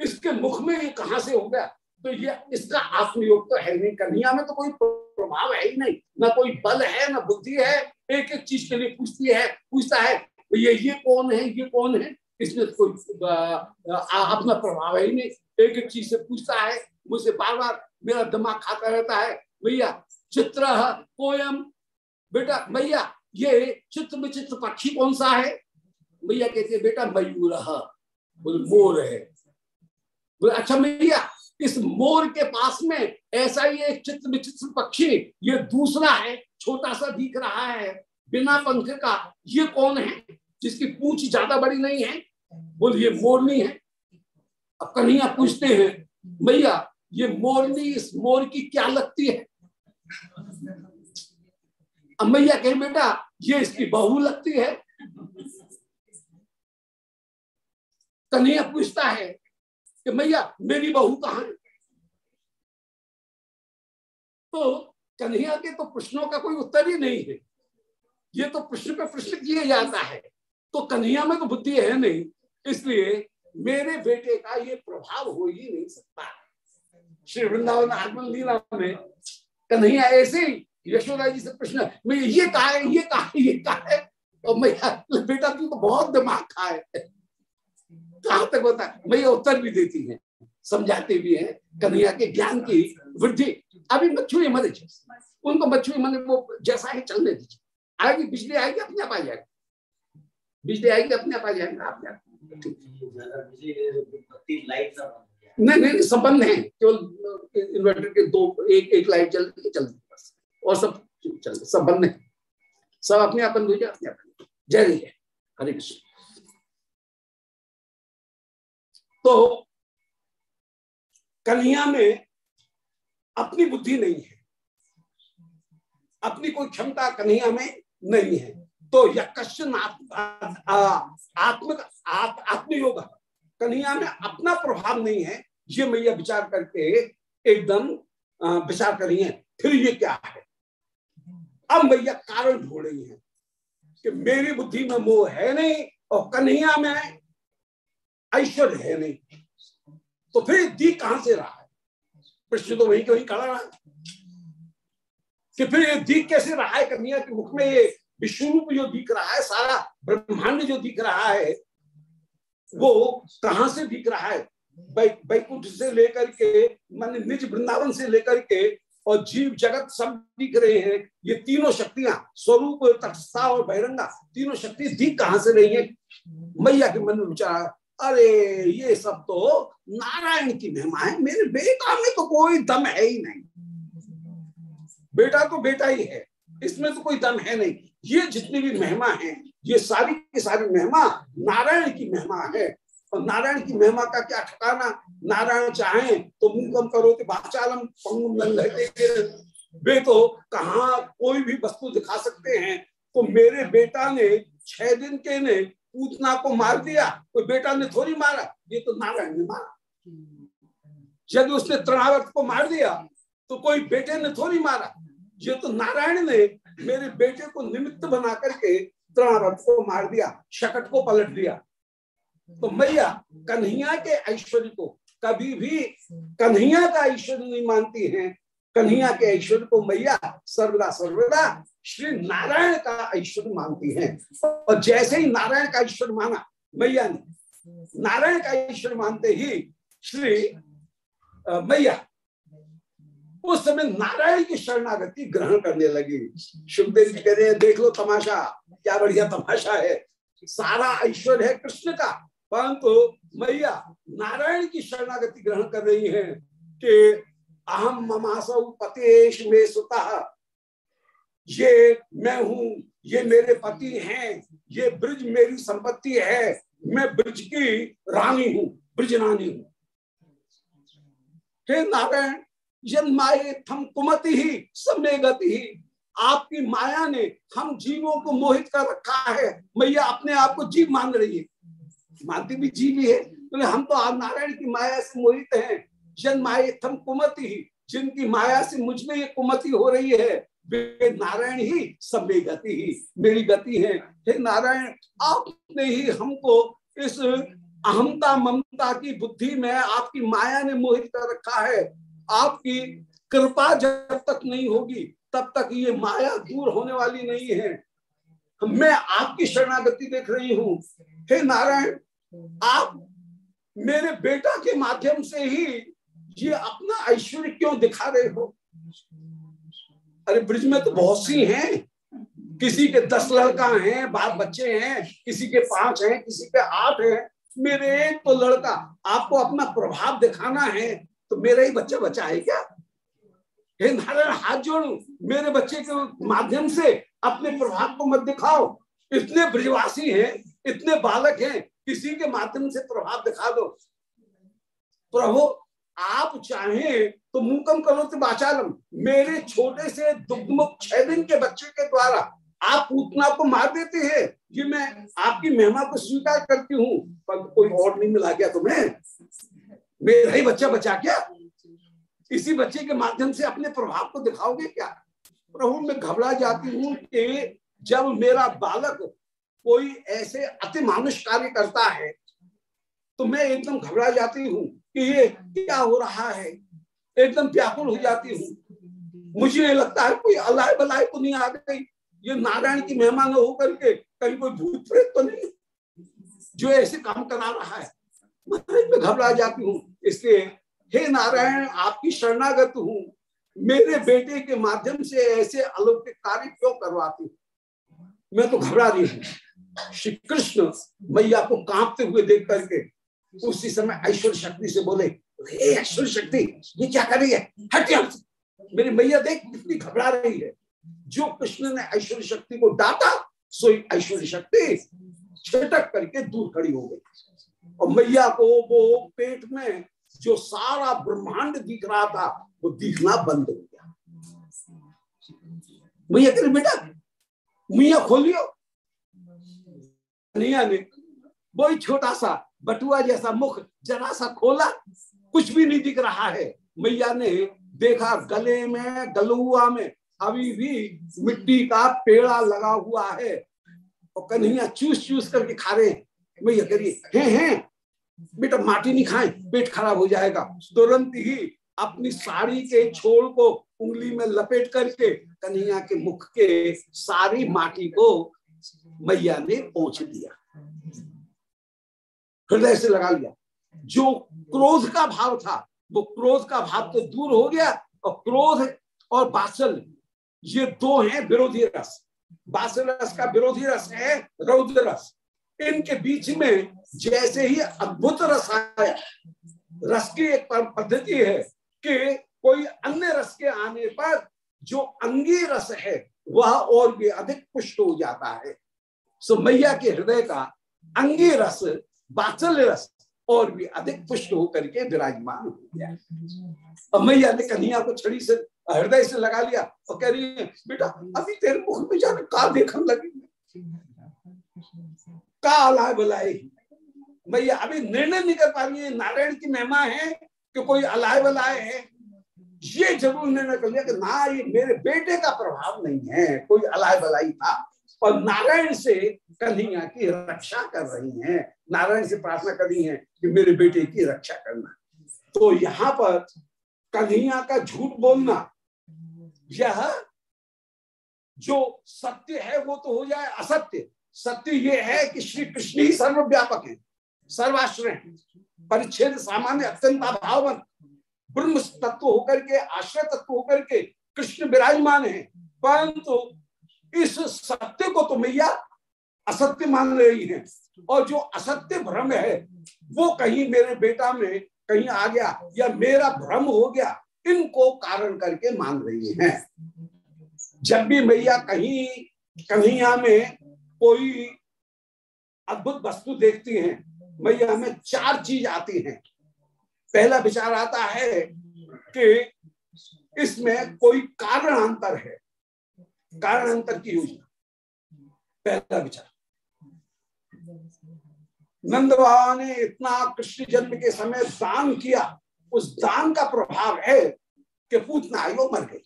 A: इसके मुख में ये कहाँ से हो गया? तो ये इसका आत्मयोग तो है नहीं। कन्हैया में तो कोई प्रभाव है ही नहीं। ना कोई बल है, ना बुद्धि है। एक एक चीज़ के लिए पूछती है, पूछता है तो ये ये कौन है, ये कौन है? इसमें कोई अपना प्रभाव है ही नहीं। एक एक चीज़ से पूछता है, मुझसे बार बार मेरा दिमाग खाता रहता है, भैया, चित्र कोयम? बेटा, भैया, ये चित्र विचित्र पक्षी कौन सा है? भैया कहते बेटा, मयूर, बोल, मोर है। बोले अच्छा भैया इस मोर के पास में ऐसा ही एक चित्र विचित्र पक्षी, ये दूसरा है, छोटा सा दिख रहा है, बिना पंख का, ये कौन है? जिसकी पूछ ज़्यादा बड़ी नहीं है? बोल, ये मोरनी है। अब कन्हैया पूछते हैं, भैया, ये मोरनी इस मोर की क्या लगती है? अब मैया कहे, बेटा, ये इसकी बहू लगती है? कन्हैया पूछता है कि मैया, मेरी बहू कहा है? तो कन्हैया के तो प्रश्नों का कोई उत्तर ही नहीं है। ये तो प्रश्न पे प्रश्न किए जाता है। तो कन्हैया में तो बुद्धि है नहीं, इसलिए मेरे बेटे का ये प्रभाव हो ही नहीं सकता। श्री वृंदावन आगमन लीला में कन्हैया ऐसे यशोदा जी से प्रश्न मैं ये कहा है? ये कहा है? ये कहा है? और मैं बेटा, तू तो बहुत दिमाग खा है। कहा तक होता है? मैं उत्तर भी देती है, समझाते भी है, कन्हैया के ज्ञान की वृद्धि। अभी मच्छू मरे उनको मच्छू मने वो जैसा है चलने दीजिए। आएगी, बिजली आएगी, अपने आप आ जाएगी। बिजली आएगी, अपने आप आ जाएगा अपने आप नहीं नहीं सब बंद है। केवल इन्वर्टर के दो, एक एक लाइट जल रही चल रही बस। और सब चल सब बंद है। सब अपने आप बंद हो जाए, अपने आप जय जय हरे कृष्ण। तो कन्हैया में अपनी बुद्धि नहीं है। अपनी कोई क्षमता कन्हैया में नहीं है। तो यह कश्चन आत्म आत्मयोग कन्हैया में अपना प्रभाव नहीं है। ये मैया विचार करके एकदम विचार करी है। फिर ये क्या है? अब मैया कारण ढूंढ रही है कि मेरी बुद्धि में मोह है नहीं और कन्हैया में ऐश्वर्य है नहीं। तो फिर दी कहाँ से रहा है? प्रश्न तो वही कहीं खड़ा रहा कि फिर ये दीख कैसे रहा है कन्हैया के मुख में? ये विश्वरूप जो दिख रहा है, सारा ब्रह्मांड जो दिख रहा है, वो कहाँ से दिख रहा है? बैकुंठ से लेकर के, मान निज वृंदावन से लेकर के और जीव जगत सब दिख रहे हैं। ये तीनों शक्तियाँ, स्वरूप, तटस्था और बहिरंगा, तीनों शक्ति दिख कहाँ से रही है? मैया के मन में विचार अरे, ये सब तो नारायण की महिमा है। मेरे बेटा में तो कोई दम है ही नहीं। बेटा तो बेटा ही है। इसमें तो कोई दम है नहीं। ये जितनी भी महिमा है, ये सारी की सारी महिमा नारायण की महिमा है। और नारायण की महिमा का क्या ठिकाना? नारायण चाहे तो मुँह करो तो बाचालम वे तो कहा कोई भी वस्तु दिखा सकते हैं। तो मेरे बेटा ने, छह दिन के ने पूतना को मार दिया कोई बेटा ने थोड़ी मारा, ये तो नारायण ने मारा। यदि उसने तृणावर्त को मार दिया तो कोई बेटे ने थोड़ी मारा। ये तो नारायण ने मेरे बेटे को निमित्त बना करके तृणावर्त को मार दिया, शकट को पलट दिया। तो मैया, कन्हैया के ऐश्वर्य को, कभी भी कन्हैया का ऐश्वर्य नहीं मानती है। कन्हैया के ऐश्वर्य को मैया, सर्वदा सर्वदा श्री नारायण का ऐश्वर्य मानती हैं। और जैसे ही नारायण का ऐश्वर्य माना, मैया ने, नारायण का ऐश्वर्य मानते ही श्री मैया, उस समय नारायण की शरणागति ग्रहण करने लगी। सुखदेव जी कह रहे हैं, देख लो तमाशा, क्या बढ़िया तमाशा है। सारा ऐश्वर्य है कृष्ण का। परंतु मैया, नारायण की शरणागति ग्रहण कर रही है कि अहम ममासौ पतेश में सुता ये मैं हूँ, ये मेरे पति हैं, ये ब्रिज मेरी संपत्ति है, मैं ब्रज की रानी हूँ, ब्रिज रानी हूँ। हे नारायण जन्माए थम कुमति ही समय गति ही। आपकी माया ने हम जीवों को मोहित कर रखा है। मैया अपने आप को जीव मान रही है। मानती भी जीव ही है। तो हम तो आप नारायण की माया से मोहित हैं। जन्माए थम कुमति ही, जिनकी माया से मुझमें ये कुमति हो रही है। वे नारायण ही सब मेरी गति ही, मेरी गति है। हे नारायण, आपने ही हमको इस अहमता ममता की बुद्धि में आपकी माया ने मोहित कर रखा है। आपकी कृपा जब तक नहीं होगी, तब तक ये माया दूर होने वाली नहीं है। मैं आपकी शरणागति देख रही हूँ। हे नारायण, आप मेरे बेटा के माध्यम से ही ये अपना ऐश्वर्य क्यों दिखा रहे हो? अरे ब्रिज में तो बहुत सी हैं। किसी के दस लड़का हैं बाप बच्चे हैं, किसी के पाँच हैं, किसी के आठ हैं। मेरे एक तो लड़का, आपको अपना प्रभाव दिखाना है तो मेरा ही बच्चा बचा है क्या? हे नारायण, हाथ जोड़ू। मेरे बच्चे के माध्यम से अपने प्रभाव को मत दिखाओ। इतने ब्रिजवासी हैं, इतने बालक हैं, किसी के माध्यम से प्रभाव दिखा दो। प्रभु आप चाहे तो मुकम करो तो बाचालम। मेरे छोटे से दुग्मुख छह दिन के बच्चे के द्वारा आप पूतना को मार देते हैं। ये मैं आपकी महिमा को स्वीकार करती हूँ। पर कोई और नहीं मिला गया तुम्हें? मेरा ही बच्चा बचा क्या? इसी बच्चे के माध्यम से अपने प्रभाव को दिखाओगे क्या? प्रभु, मैं घबरा जाती हूँ कि जब मेरा बालक कोई ऐसे अति मानुष कार्य करता है तो मैं एकदम घबरा जाती हूँ। कि ये क्या हो रहा है? एकदम व्याकुल हो जाती हूँ। मुझे लगता है कोई अलाय बलाय तो नहीं आ गई। ये नारायण की मेहमान होकर के कहीं कोई भूत प्रेत तो नहीं। जो ऐसे काम करा रहा है, मैं घबरा जाती हूँ। इसलिए, हे नारायण, आपकी शरणागत हूँ। मेरे बेटे के माध्यम से ऐसे अलौकिक कार्य क्यों करवाती हूँ? मैं तो घबरा रही हूँ। श्री कृष्ण मैया को कांपते हुए देख करके उसी समय ऐश्वर्य शक्ति से बोले, हे ऐश्वर्य शक्ति, ये क्या कर रही है? हट मेरी मैया देख, कितनी घबरा रही है। जो कृष्ण ने ऐश्वर्य शक्ति को डांटा सोई ऐश्वर्य शक्ति छटक करके दूर खड़ी हो गई। और मैया को वो पेट में जो सारा ब्रह्मांड दिख रहा था, वो दिखना बंद हो गया। मैया करे बेटा, मैया खोलियो। ने वही छोटा सा बटुआ जैसा मुख जरा सा खोला, कुछ भी नहीं दिख रहा है। मैया ने देखा गले में, गलुआ में अभी भी मिट्टी का पेड़ा लगा हुआ है। और कन्हैया चूस चूस करके खा रहे हैं। मैया करिए हैं हैं, बेटा माटी नहीं खाए, पेट खराब हो जाएगा। तुरंत ही अपनी साड़ी के छोड़ को उंगली में लपेट करके कन्हैया के मुख के सारी माटी को मैया ने पहुँच दिया। हृदय से लगा लिया। जो क्रोध का भाव था, वो क्रोध का भाव तो दूर हो गया और क्रोध और बासल ये दो हैं विरोधी रस। बासल रस का विरोधी रस है रौद्र रस। इनके बीच में जैसे ही अद्भुत रस आया, रस की एक पद्धति है कि कोई अन्य रस के आने पर जो अंगी रस है, वह और भी अधिक पुष्ट हो जाता है। सो मैया के हृदय का अंगी रस बाचल रस और भी अधिक पुष्ट होकर के विराजमान हो गया। और मैया ने कन्हैया को छड़ी से, हृदय से लगा लिया और कह रही है, बेटा, अभी तेरे मुख में जाने का देखने लगी का अलाय बलाय भैया, अभी निर्णय नहीं कर पा रही है। नारायण की महिमा है कि कोई अलाय बलाय है। ये ज़रूर निर्णय कर लिया कि ना, ये मेरे बेटे का प्रभाव नहीं है। कोई अलाय बलाई था। और नारायण से कन्हैया की रक्षा कर रही हैं। नारायण से प्रार्थना कर रही हैं कि मेरे बेटे की रक्षा करना। तो यहाँ पर कन्हैया का झूठ बोलना, यह जो सत्य है वो तो हो जाए असत्य। सत्य ये है कि श्री कृष्ण ही सर्वव्यापक है, सर्वाश्रय परिच्छेद सामान्य, अत्यंत अभावन ब्रह्म तत्व होकर के, आश्रय तत्व होकर के कृष्ण विराजमान है, परंतु इस सत्य को तो मैया असत्य मान रही है। और जो असत्य भ्रम है, वो कहीं मेरे बेटा में कहीं आ गया या मेरा भ्रम हो गया, इनको कारण करके मान रही हैं। जब भी मैया कहीं, कन्हैया में कोई अद्भुत वस्तु देखती हैं, मैया में चार चीज़ आती हैं। पहला विचार आता है कि इसमें कोई कारण अंतर है। कारण अंतर की योजना। पहला विचार। नंद बाबा ने इतना कृष्ण जन्म के समय दान किया। उस दान का प्रभाव है कि पूतना आई वो मर गई।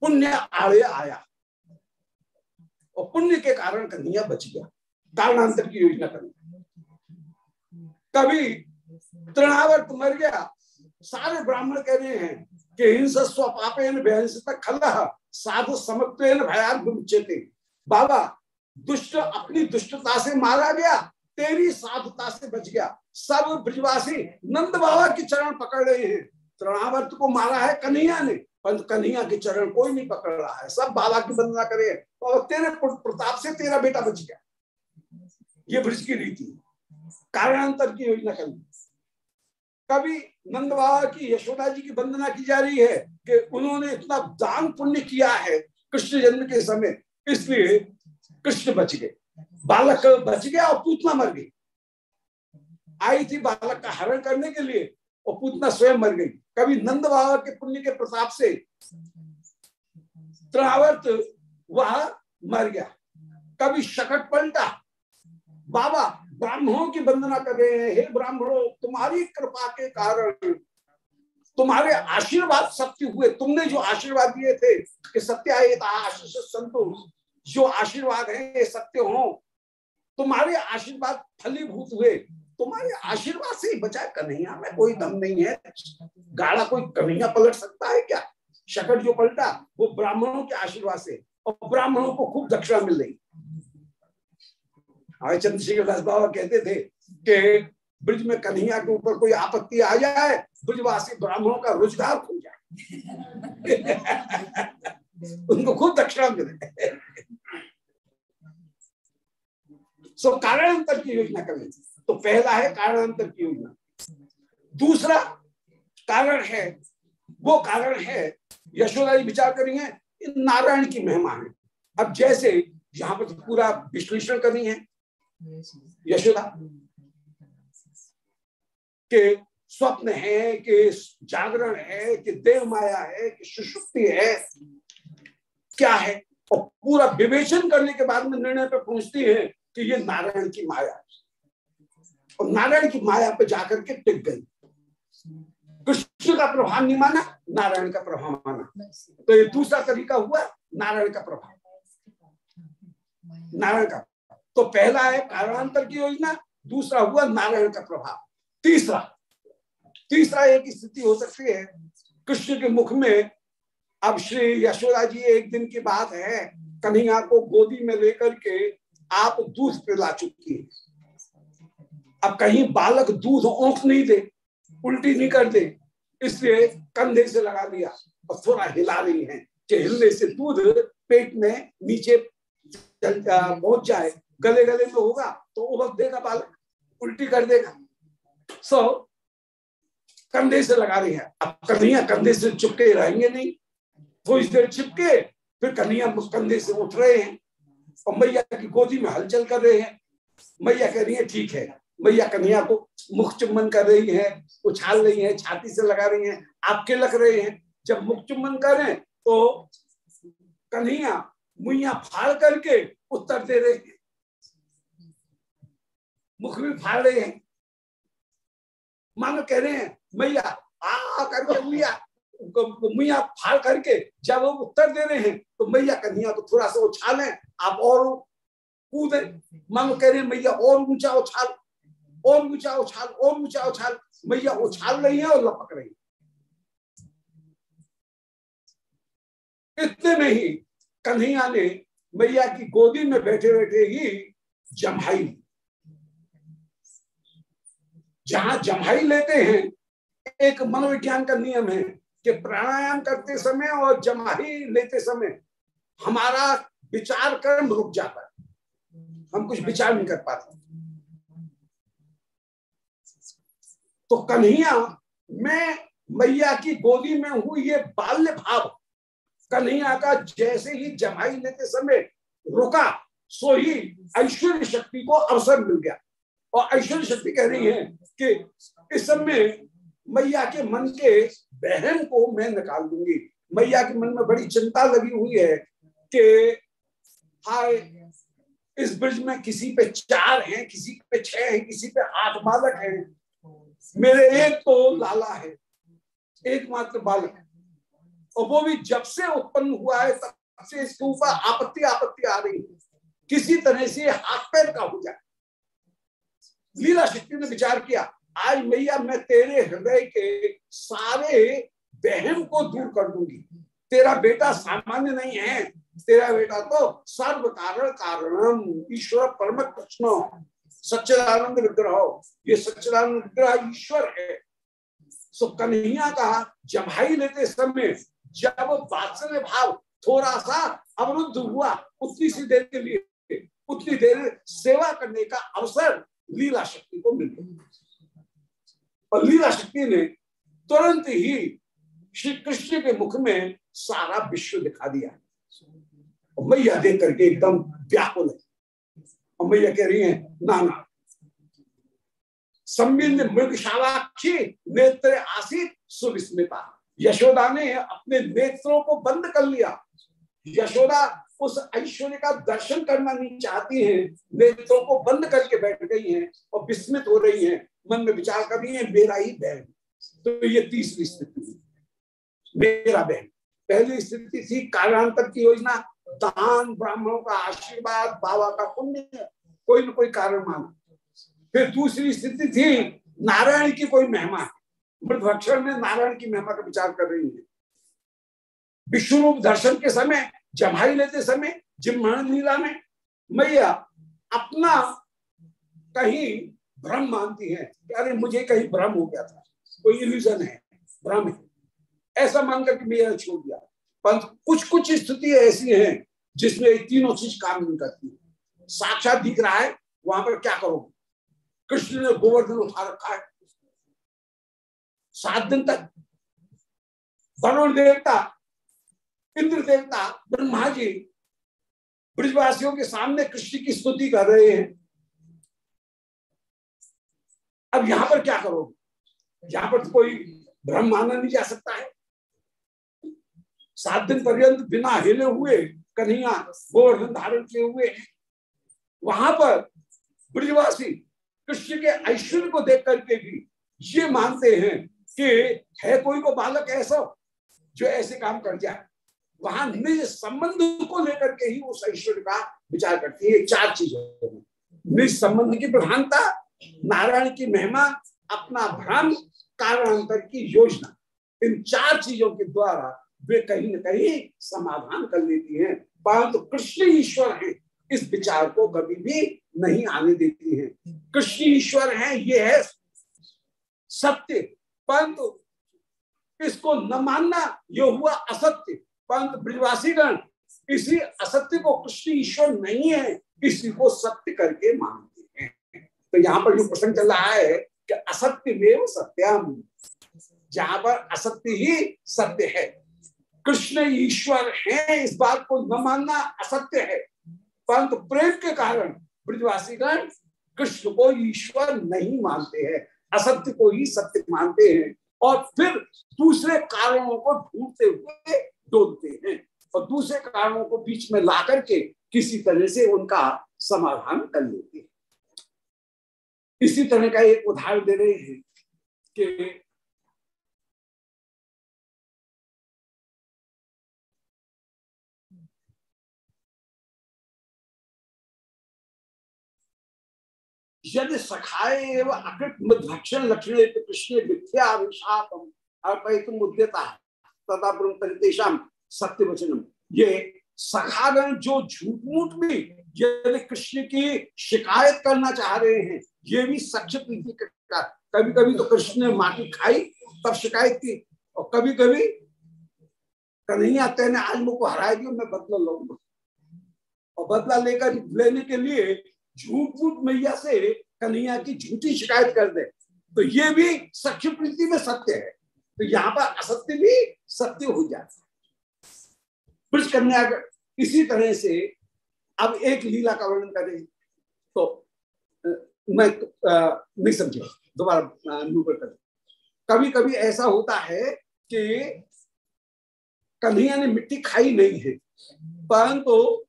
A: पुण्य आड़े आया। और पुण्य के कारण कन्हैया बच गया। कारणांतर की योजना करनी। कभी तृणावर्त मर गया। सारे ब्राह्मण कह रहे हैं कि हिंस खल साधु समत्वेन भयाद बाबा, दुष्ट अपनी दुष्टता से मारा गया, तेरी साधुता से बच गया। सब ब्रजवासी नंद बाबा के चरण पकड़ रहे हैं। तृणावर्त को मारा है कन्हैया ने परंतु कन्हैया के चरण कोई नहीं पकड़ रहा है। सब बाबा की वंदना करे। और तेरे प्रताप से तेरा बेटा बच गया। ये ब्रज की रीति। कारणांतर की योजना करनी। कभी नंद बाबा की यशोदा जी की वंदना की जा रही है कि उन्होंने इतना दान पुण्य किया है कृष्ण जन्म के समय, इसलिए कृष्ण बच गए। बालक बच गया और पूतना मर गई। आई थी बालक का हरण करने के लिए और पूतना स्वयं मर गई। कभी नंद बाबा के पुण्य के प्रताप से त्रावर्त वह मर गया। कभी शकट पलटा बाबा ब्राह्मणों की वंदना कर रहे हैं। हे ब्राह्मणों, तुम्हारी कृपा के कारण तुम्हारे आशीर्वाद सत्य हुए। तुमने जो आशीर्वाद दिए थे कि सत्य आए आशीष संतोष जो आशीर्वाद है, ये सत्य हो। तुम्हारे आशीर्वाद फलीभूत हुए। तुम्हारे आशीर्वाद से ही बचा कन्हैया में कोई दम नहीं है। गाड़ा कोई कन्हैया पलट सकता है क्या? शकट जो पलटा, वो ब्राह्मणों के आशीर्वाद से। और ब्राह्मणों को खूब दक्षिणा मिल रही। चंद्रशेखर दास बाबा कहते थे कि ब्रिज में कन्हैया के ऊपर कोई आपत्ति आ जाए ब्रिजवासी ब्राह्मणों का रोज़गार खुल जाए उनको खुद दक्षिणा मिले सो कारणांतर की योजना करें। तो पहला है कारणांतर की योजना। दूसरा कारण है, वो कारण है, यशोदा जी विचार करेंगे नारायण की महिमा है। अब जैसे यहाँ पर पूरा विश्लेषण करनी है, यशोदा, के स्वप्न है कि जागरण है कि देव माया है कि सुषुप्ति है। क्या है? और पूरा विवेचन करने के बाद में निर्णय पे पहुँचती है कि ये नारायण की माया है। और नारायण की माया पे जाकर के टिक गई। कृष्ण का प्रभाव नहीं माना, नारायण का प्रभाव माना। तो ये दूसरा तरीका हुआ, नारायण का प्रभाव। नारायण का तो पहला है कारणांतर की योजना, दूसरा हुआ नारायण का प्रभाव। तीसरा तीसरा एक स्थिति हो सकती है। कृष्ण के मुख में अब श्री यशोदा जी एक दिन की बात है। कन्हैया को गोदी में लेकर के आप दूध पिला चुकी है। अब कहीं बालक दूध ओंख नहीं दे, उल्टी नहीं कर दे, इसलिए कंधे से लगा दिया और थोड़ा हिला रही है कि हिलने से दूध पेट में नीचे पहुँच जाए। गले गले में होगा तो उबक देगा बालक, उल्टी कर देगा। सो कंधे से लगा रही है। अब कन्हैया कंधे से चुपके रहेंगे नहीं। थोड़ी देर चिपके, फिर कन्हैया कंधे से उठ रहे हैं और मैया की गोदी में हलचल कर रहे हैं। मैया कह रही है, ठीक है। मैया कन्हैया को मुख चुम्बन कर रही है, उछाल रही है, छाती से लगा रही है, आपके लग रहे हैं। जब मुख चुम्बन करें तो कन्हैया मुइया फाड़ करके उत्तर दे रहे हैं। मुख भी फाड़ रहे हैं। मानो कह रहे हैं मैया, आ करके मुइया मुइया फाड़ करके जब वो उत्तर दे रहे हैं तो मैया कन्हैया को थोड़ा सा उछाले, आप और कूदे। मानो कह रहे मैया, और ऊँचा उछाल, और ऊँचा उछाल, और ऊँचा उछाल। मैया उछाल रही है और लपक रही है। इतने में ही कन्हैया ने मैया की गोदी में बैठे बैठे ही जम्हाई जहाँ जम्हाई लेते हैं एक मनोविज्ञान का नियम है कि प्राणायाम करते समय और जमाही लेते समय हमारा विचार कर्म रुक जाता है। हम कुछ विचार नहीं कर पाते। तो कन्हैया, मैं मैया की गोदी में हूँ, ये बाल्य भाव। कन्हैया का जैसे ही जमाई लेते समय रुका, सो ही ऐश्वर्य शक्ति को अवसर मिल गया। और ऐश्वर्य शक्ति कह रही है कि इस समय मैया के मन के बहन को मैं निकाल दूँगी। मैया के मन में बड़ी चिंता लगी हुई है कि हाय, इस ब्रिज में किसी पे चार हैं, किसी पे छह हैं, किसी पे आठ बालक हैं। मेरे एक तो लाला है, एकमात्र बालक। है और वो भी जब से उत्पन्न हुआ है, तब से इसके ऊपर आपत्ति आपत्ति आ रही है। किसी तरह से हाथ पैर का हो जाए। लीला शक्ति ने विचार किया आज मैया मैं तेरे हृदय के सारे बहन को दूर कर दूँगी। तेरा बेटा सामान्य नहीं है। तेरा बेटा तो सर्व कारण कारणम। ईश्वर परम कृष्ण सच्चिदानंद विग्रह। ये सच्चिदानंद विग्रह ईश्वर है। सो कन्हैया का जमाई लेते समय जब वात्सल्य भाव थोड़ा सा अवरुद्ध हुआ, उतनी सी देर के लिए, उतनी देर सेवा करने का अवसर लीला शक्ति को मिल गया और लीला शक्ति ने तुरंत ही श्री कृष्ण के मुख में सारा विश्व दिखा दिया। और मैया देख करके एकदम व्याकुल है। और मैया कह रही है, नाना सम्मिल मृगशालाक्षी नेत्र आसित सुविस्मिता। यशोदा ने अपने नेत्रों को बंद कर लिया। यशोदा उस ऐश्वर्य का दर्शन करना नहीं चाहती हैं, नेत्रों को बंद करके बैठ गई हैं और विस्मित हो रही हैं। मन में विचार कर रही है, मेरा ही बहन तो ये तीसरी स्थिति मेरा बहन। पहली स्थिति थी कार्यांतर की योजना। दान, ब्राह्मणों का आशीर्वाद, बाबा का पुण्य, कोई ना कोई कारण माना। फिर दूसरी स्थिति थी, नारायण की कोई महिमा। मृदभक्षण में नारायण की महिमा का विचार कर रही है। विष्णु रूप दर्शन के समय, जमाई लेते समय जिम्मण लीला में, मैया अपना कहीं भ्रम मानती हैं। कि अरे मुझे कहीं भ्रम हो गया था। कोई इल्यूजन है। भ्रम है। ऐसा मान करके मैया छोड़ दिया। पर कुछ कुछ स्थिति ऐसी हैं जिसमें तीनों चीज़ काम नहीं करती है। साक्षात दिख रहा है, वहाँ पर क्या करोगे? कृष्ण ने गोवर्धन उठा रखा है। सात दिन तक वरुण देवता, इंद्र देवता, ब्रह्मा जी, ब्रिजवासियों के सामने कृष्ण की स्तुति कर रहे हैं। अब यहाँ पर क्या करोगे? यहाँ पर तो कोई भ्रम माना नहीं जा सकता है। सात दिन पर्यंत बिना हिले हुए, कन्हैया गोवर्धन धारण किए हुए हैं। वहाँ पर ब्रिजवासी कृष्ण के ऐश्वर्य को देख करके भी ये मानते हैं कि है कोई को बालक ऐसा जो ऐसे काम कर जाए। वहाँ निज संबंध को लेकर के ही उस ऐश्वर्य का विचार करती है। चार चीज़ों निज संबंध की प्रधानता नारायण की महिमा, अपना भ्रम कारणांतर की योजना, इन चार चीज़ों के द्वारा वे कहीं ना कहीं समाधान कर लेती हैं। परंतु कृष्ण ईश्वर है, इस विचार को कभी भी नहीं आने देती हैं। कृष्ण ईश्वर है, ये है सत्य, परंतु इसको न मानना, ये हुआ असत्य। परंतु ब्रजवासीगण, इसी असत्य को कृष्ण ईश्वर नहीं है, इसी को सत्य करके मानते हैं। तो यहाँ पर जो प्रसंग चल रहा है कि असत्य में सत्यम। जहाँ पर असत्य ही सत्य है। कृष्ण ईश्वर है इस बात को न मानना असत्य है। परंतु प्रेम के कारण ब्रजवासीगण कृष्ण को ईश्वर नहीं मानते हैं, असत्य को ही सत्य मानते हैं और फिर दूसरे कारणों को ढूंढते हुए डोलते हैं और दूसरे कारणों को बीच में ला करके किसी तरह से उनका समाधान कर लेते हैं। इसी तरह का एक उदाहरण दे रहे हैं कि यदि सखाए एवं अकृत भक्षण लक्षण कृष्ण मिथ्या अभिशापम अर्पयितुम उद्यता तथा ब्रह्म सत्य वचनम ये सखागण जो झूठ मूठ भी यदि कृष्ण की शिकायत करना चाह रहे हैं, ये भी सच प्रीति का। कभी कभी तो कृष्ण ने माटी खाई, तब शिकायत की। और कभी कभी कन्हैया तेने आज मुझको हरा दिया मैं बदला लूँगा। और बदला लेकर लेने के लिए झूठ झूठ मैया से कन्हैया की झूठी शिकायत कर दे। तो ये भी सख्य प्रीति में सत्य है। तो यहाँ पर असत्य भी सत्य हो जाता ब्रज कन्या इसी तरह से अब एक लीला का वर्णन करें तो मैं नहीं समझे। दोबारा कर। कभी कभी ऐसा होता है कि कन्हैया ने मिट्टी खाई नहीं है, परंतु तो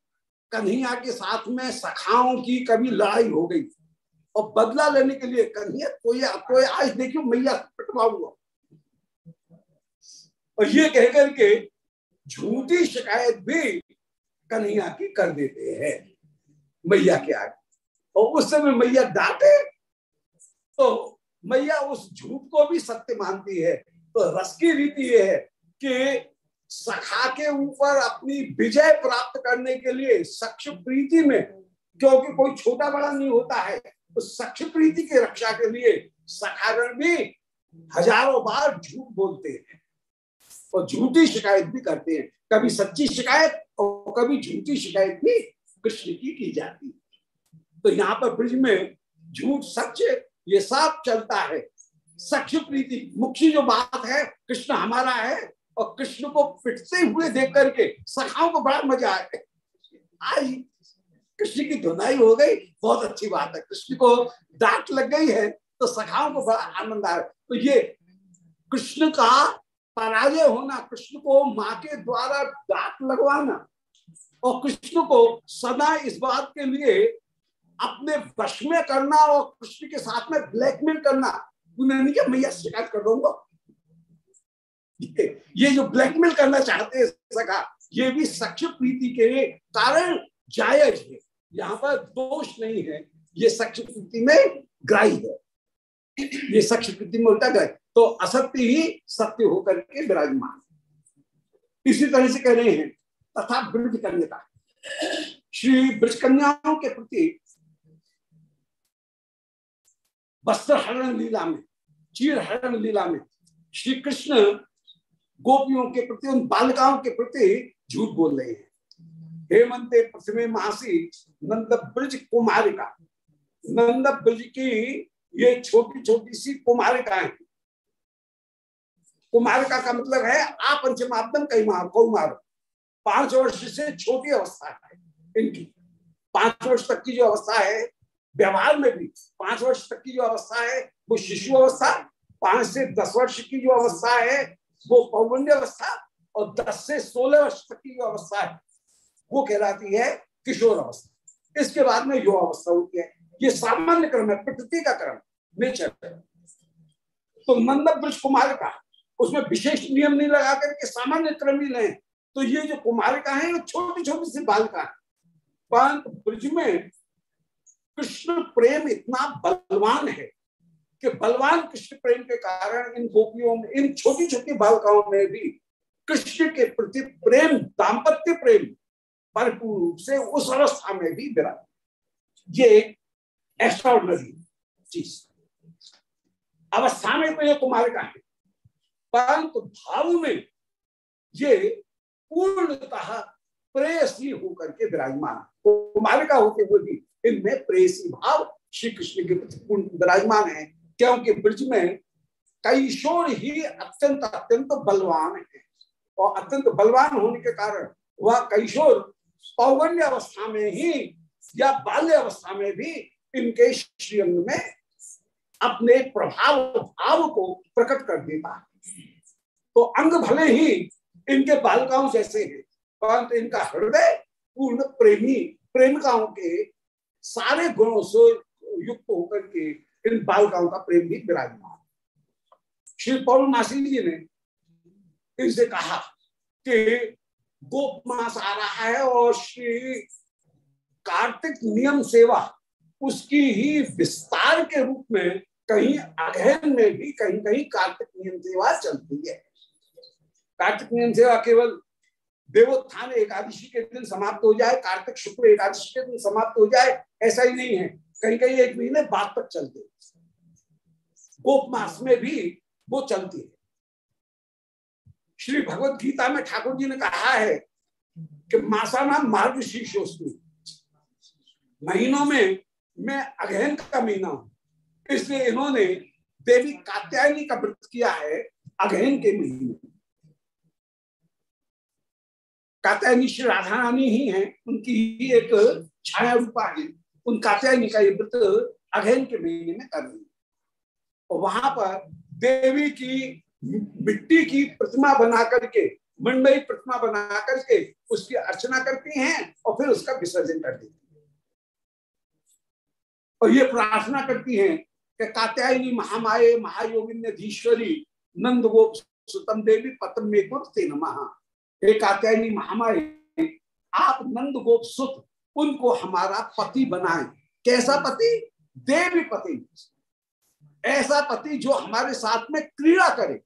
A: कन्हैया के साथ में सखाओं की कभी लड़ाई हो गई। और बदला लेने के लिए कन्हैया तो ये तो ये आज देखियो, मैया पिटवाऊँगा और ये कहकर के झूठी शिकायत भी कन्हैया की कर देते हैं। मैया के आगे। और उस समय मैया डांटे तो मैया उस झूठ को भी सत्य मानती है। तो रस की रीति यह है कि सखा के ऊपर अपनी विजय प्राप्त करने के लिए सक्ष प्रीति में, क्योंकि कोई छोटा बड़ा नहीं होता है तो सक्ष प्रीति की रक्षा के लिए सखागण भी हज़ारों बार झूठ बोलते हैं। और झूठी शिकायत भी करते हैं। कभी सच्ची शिकायत और कभी झूठी शिकायत भी कृष्ण की की जाती है। तो यहाँ पर ब्रिज में झूठ सच, ये सब चलता है। सख्य प्रीति, मुख्य जो बात है, कृष्ण हमारा है और कृष्ण को पिटते हुए देख करके सखाओं को बड़ा मज़ा आए आज कृष्ण की धुनाई हो गई, बहुत अच्छी बात है। कृष्ण को डांट लग गई है तो सखाओं को बड़ा आनंद आया तो ये कृष्ण का पराजय होना कृष्ण को माँ के द्वारा डांट लगवाना और कृष्ण को सदा इस बात के लिए अपने वश में करना और कृष्ण के साथ में ब्लैकमेल करना उन्होंने नहीं किया मैया शिकायत कर दूँगा ये, जो ब्लैकमेल करना चाहते हैं सका ये भी सक्ष प्रीति के कारण जायज़ है। यहाँ पर दोष नहीं है ये सक्ष प्रीति में ग्राही है। ये सक्ष प्रीति में उल्टा ग्राही तो असत्य ही सत्य होकर के विराजमान इसी तरह से कह रहे हैं, तथा ब्रज कन्या। श्री ब्रज कन्याओं के प्रति वस्त्र हरण लीला में, चीर हरण लीला में, श्री कृष्ण गोपियों के प्रति, उन बालिकाओं के प्रति झूठ बोल रहे हैं। हेमंते प्रथमे मासी नंद ब्रज कुमारिका। नंद ब्रज की ये छोटी छोटी सी कुमारिकाएँ कुमारिका का का मतलब है, आप पंचमाब्दम कई मार कौमार पाँच वर्ष से छोटी अवस्था है इनकी। पाँच वर्ष तक की जो अवस्था है, व्यवहार में भी पाँच वर्ष तक की जो अवस्था है, वो शिशु अवस्था, पाँच से दस वर्ष की जो अवस्था है, वो पौगंड अवस्था और दस से सोलह वर्ष तक की जो अवस्था है, वो कहलाती है किशोर अवस्था। इसके बाद में युवा अवस्था होती है। ये सामान्य क्रम है, प्रकृति का क्रम नेचर तो नंद ब्रज कुमार का उसमें विशेष नियम नहीं लगा करके सामान्य क्रम ही। लें तो ये जो कुमारिका है, वो छोटी छोटी सी बालिका है। परंतु ब्रज में कृष्ण प्रेम इतना बलवान है कि बलवान कृष्ण प्रेम के कारण इन गोपियों में, इन छोटी छोटी बालिकाओं में भी कृष्ण के प्रति प्रेम, दाम्पत्य प्रेम भरपूर रूप से उस अवस्था में भी विराज ये एक एक्स्ट्रॉर्डनरी चीज़। अवस्था में तो ये कुमारिका है। परंतु भाव में ये पूर्णतः प्रेयसी होकर के विराजमान कुमारिका होते हुए भी इनमें प्रेयसी भाव श्री कृष्ण के प्रति पूर्ण विराजमान है, क्योंकि ब्रज में कैशोर ही अत्यंत अत्यंत बलवान है। और अत्यंत बलवान होने के कारण वह कैशोर पौगण्य अवस्था में ही या बाल्य अवस्था में भी इनके श्रीअंग में अपने प्रभाव भाव को प्रकट कर देता है। तो अंग भले ही इनके बालिकाओं जैसे हैं, परंतु इनका हृदय पूर्ण प्रेमी, प्रेमिकाओं के सारे गुणों से युक्त होकर के इन बालिकाओं का प्रेम भी विराजमान श्री पौर्णमासी जी ने इनसे कहा कि गोप मास आ रहा है और श्री कार्तिक नियम सेवा उसकी ही विस्तार के रूप में कहीं अगहन में भी कहीं कहीं कार्तिक नियम सेवा चलती है। कार्तिक नियम सेवा केवल देवोत्थान एकादशी के दिन समाप्त हो जाए, कार्तिक शुक्ल एकादशी के दिन समाप्त हो जाए, ऐसा ही नहीं है। कहीं कहीं एक महीने बाद तक चलते गोप मास में भी वो चलती है। श्री भगवत गीता में ठाकुर जी ने कहा है कि मासा नाम मार्ग शीर्षोस्मी महीनों में मैं अगहन का महीना हूँ। इसलिए इन्होंने देवी कात्यायनी का व्रत किया है अगहन के महीने। कात्यायनी श्री राधा रानी ही है, उनकी ही एक छाया रूपा है। उन कात्यायनी का ये व्रत अगहन के महीने में कर रही और वहाँ पर देवी की मिट्टी की प्रतिमा बना करके मंडई प्रतिमा बना करके उसकी अर्चना करती हैं और फिर उसका विसर्जन कर देती है। और ये प्रार्थना करती हैं कि कात्यायनी महामाये महायोगिन्यधीश्वरी नंद गोप सुतम देवी पतम में कुरते नमः हे कात्यायनी महामाये आप नंद गोप सुत उनको हमारा पति बनाए कैसा पति देवी पति ऐसा पति जो हमारे साथ में क्रीड़ा करे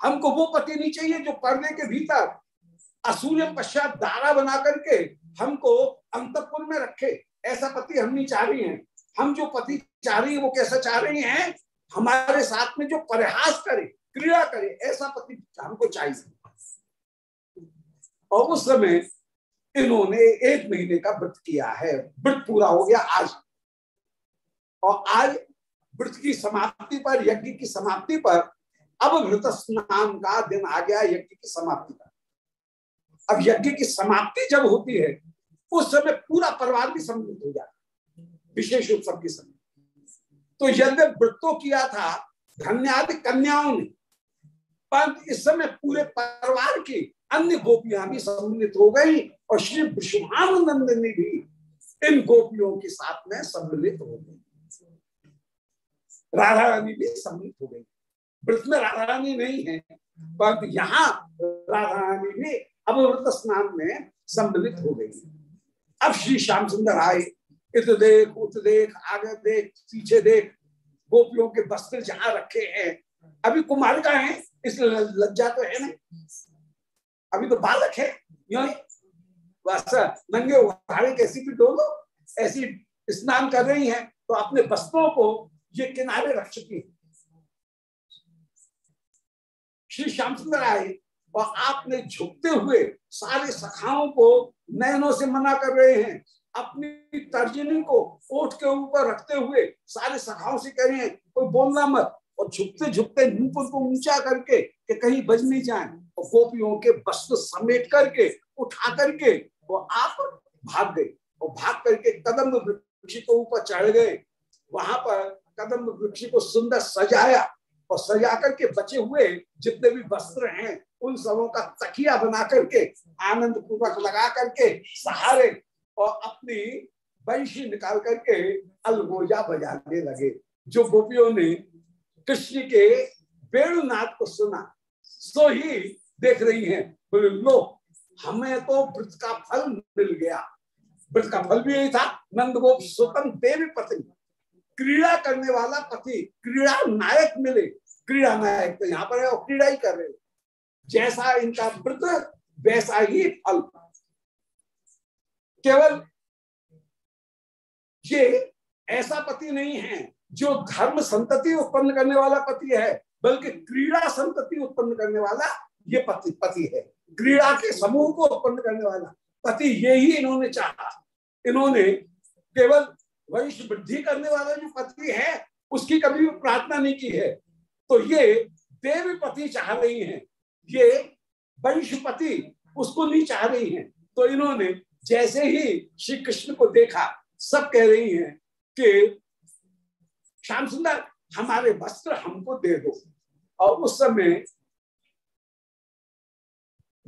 A: हमको वो पति नहीं चाहिए जो पर्दे के भीतर असूर्य पश्चात दारा बना करके हमको अंतपुर में रखे ऐसा पति हम नहीं चाह रही हैं हम जो पति चाह रही है, वो कैसा चाह रही हैं? हमारे साथ में जो परिहास करे, क्रिया करे, ऐसा पति हमको चाहिए। और उस समय इन्होंने एक महीने का व्रत किया है। व्रत पूरा हो गया आज। और आज व्रत की समाप्ति पर, यज्ञ की समाप्ति पर, अब व्रत स्नान का दिन आ गया यज्ञ की समाप्ति का अब यज्ञ की समाप्ति जब होती है, उस समय पूरा परिवार भी सम्मिलित हो जाता है। विशेष उत्सव के समय तो यज्ञ व्रतो किया था, धन्यादि कन्याओं ने, परंतु इस समय पूरे परिवार की अन्य गोपियाँ भी सम्मिलित हो गई और श्री विश्वानंद ने भी इन गोपियों के साथ में सम्मिलित हो गई। राधा रानी भी सम्मिलित हो गई। व्रत में राधा रानी नहीं है, परंतु यहाँ राधा रानी भी अब व्रत स्नान में सम्मिलित हो गई। अब श्री श्याम सुंदर आए इत देख उत देख आगे देख, पीछे देख, गोपियों के वस्त्र जहाँ रखे हैं। अभी कुमारिका है इसलिए लज्जा तो है नहीं अभी तो बालक है, यो नंगे उखाड़े कैसी भी डोलो ऐसी स्नान कर रही हैं तो अपने वस्त्रों को ये किनारे रख चुकी है। श्री श्याम सुंदर आए, और आपने झुकते हुए सारे सखाओं को नयनों से मना कर रहे हैं। अपनी तर्जनी को ओठ के ऊपर रखते हुए सारे सखाओं से कह रहे हैं, कोई बोलना मत। और झुकते झुकते मुँह को ऊँचा करके कि कहीं बज नहीं जाए। और गोपियों के वस्त्र समेट करके, उठा करके, वो आप भाग गए। और भाग करके कदम वृक्ष के ऊपर चढ़ गए। वहाँ पर कदम वृक्ष को सुंदर सजाया। और सजा करके बचे हुए जितने भी वस्त्र हैं, उन सबों का तकिया बना करके आनंद पूर्वक लगा करके, सहारे और अपनी वंशी निकाल करके अलगोजा बजाने लगे। जो गोपियों ने कृष्ण के वेणुनाथ को सुना, सो ही देख रही हैं। बोले, लो, हमें तो व्रत का फल मिल गया। व्रत का फल भी यही था नंद गोप स्वतंत्र देवी पति। क्रीड़ा करने वाला पति, क्रीड़ा नायक मिले। क्रीड़ा नायक तो यहाँ पर है और क्रीड़ा ही कर रहे जैसा इनका व्रत, वैसा ही फल। केवल ये ऐसा पति नहीं है जो धर्म संतति उत्पन्न करने वाला पति है, बल्कि क्रीड़ा संतति उत्पन्न करने वाला ये पति पति है। क्रीड़ा के समूह को उत्पन्न करने वाला पति ये ही इन्होंने चाहा। इन्होंने केवल वंश वृद्धि करने वाला जो पति है, उसकी कभी भी प्रार्थना नहीं की है। तो ये देवी पति चाह रही हैं। ये वंशपति उसको नहीं चाह रही हैं। तो इन्होंने जैसे ही श्री कृष्ण को देखा, सब कह रही हैं कि, श्याम सुंदर, हमारे वस्त्र हमको दे दो। और उस समय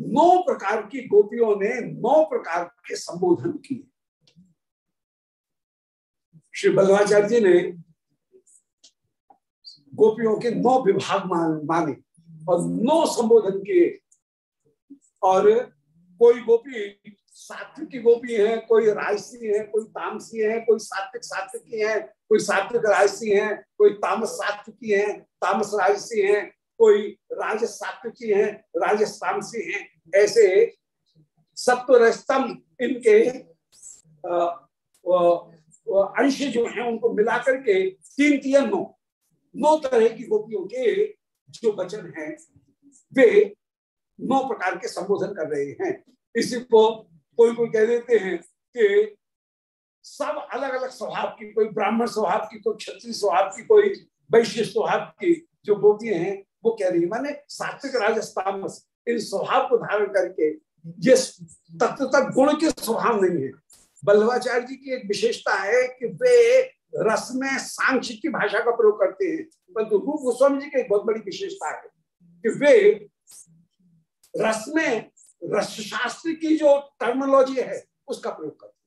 A: नौ प्रकार की गोपियों ने नौ प्रकार के संबोधन किए। श्री बल्लाचार्य जी ने गोपियों के नौ विभाग माने और नौ संबोधन किए। और कोई गोपी सात्विकी गोपी है, कोई राजसी है, कोई तामसी है, कोई सात्विक सात्विकी है, कोई सात्विक राजसी है, कोई तामस सात्विकी है, तामस राजसी है, कोई राज सात्विकी है, राजस तामसी है। ऐसे सप्तरस्तम इनके अंश जो है, उनको मिलाकर के तीन तीन नौ नौ तरह की गोपियों के जो वचन हैं, वे नौ प्रकार के संबोधन कर रहे हैं। इसी को कोई कोई कह देते हैं कि सब अलग अलग स्वभाव की, कोई ब्राह्मण स्वभाव की, कोई क्षत्रिय स्वभाव की, कोई वैश्य स्वभाव की जो गोपियाँ हैं, वो कह रही है। माने सात्विक राजस्थान इन स्वभाव को धारण करके ये तत्व तक गुण के स्वभाव नहीं है। बल्लभाचार्य जी की एक विशेषता है कि वे रस में सांख्य की भाषा का प्रयोग करते हैं। परंतु रूप गोस्वामी जी की एक बहुत बड़ी विशेषता है कि वे रस में रस शास्त्र की जो टर्मोलॉजी है, उसका प्रयोग करते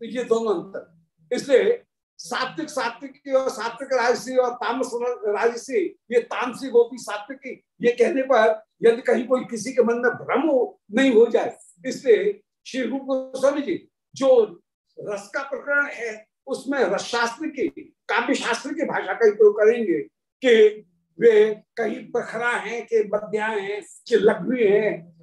A: तो ये दोनों अंतर इसलिए सात्विक, सात्विकी और सात्विक राजसी और तामस राजसी, ये तामसी गोपी सात्विकी, ये कहने पर यदि कहीं कोई किसी के मन में भ्रम हो, नहीं हो जाए, इसलिए श्री रूप गोस्वामी जी, जो रस का प्रकरण है, उसमें रसशास्त्र की काव्य शास्त्र की भाषा का प्रयोग करेंगे कि वे कहीं बखरा हैं, कि बद्या हैं, कि लघ्वी हैं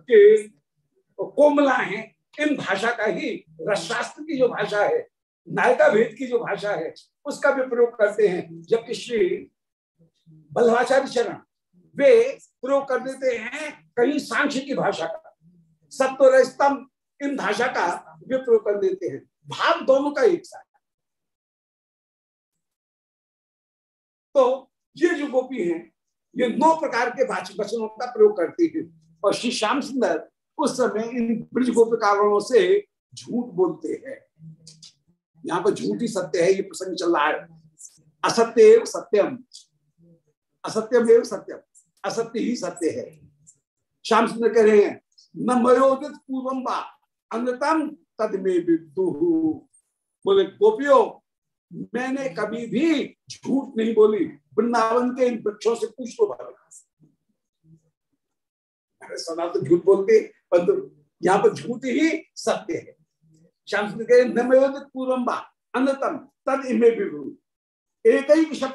A: कोमला है, इन भाषा का ही रसशास्त्र की जो भाषा है, नायिका भेद की जो भाषा है, उसका भी प्रयोग करते हैं। जबकि श्री बल्लभाचार्य चरण, वे प्रयोग कर देते हैं कहीं सांख्य की भाषा का। सत्व स्तंभ, इन भाषा का वे प्रयोग कर देते हैं। भाव दोनों का एक साथ। तो ये जो गोपी हैं, ये नौ प्रकार के वचनों का प्रयोग करती है। और श्री श्याम सुंदर उस समय इन ब्रज गोपिकारणों से झूठ बोलते हैं। यहाँ पर झूठ ही सत्य है, ये प्रसंग चल रहा है। असत्य सत्यम। असत्यम एवं सत्यम। असत्य ही सत्य है। श्याम सुंदर कह रहे हैं, न मयोदित पूर्वम बा अंगतम तद में बोले, गोपियों, मैंने कभी भी झूठ नहीं बोली। वृंदावन के इन वृक्षों से पूछ लो भले सना तो झूठ बोलते परंतु यहाँ पर झूठ ही सत्य है। श्याम सुंदर कह नमयोदित पूर्वम्बा अनतम तद इमे विभु एक ही विषय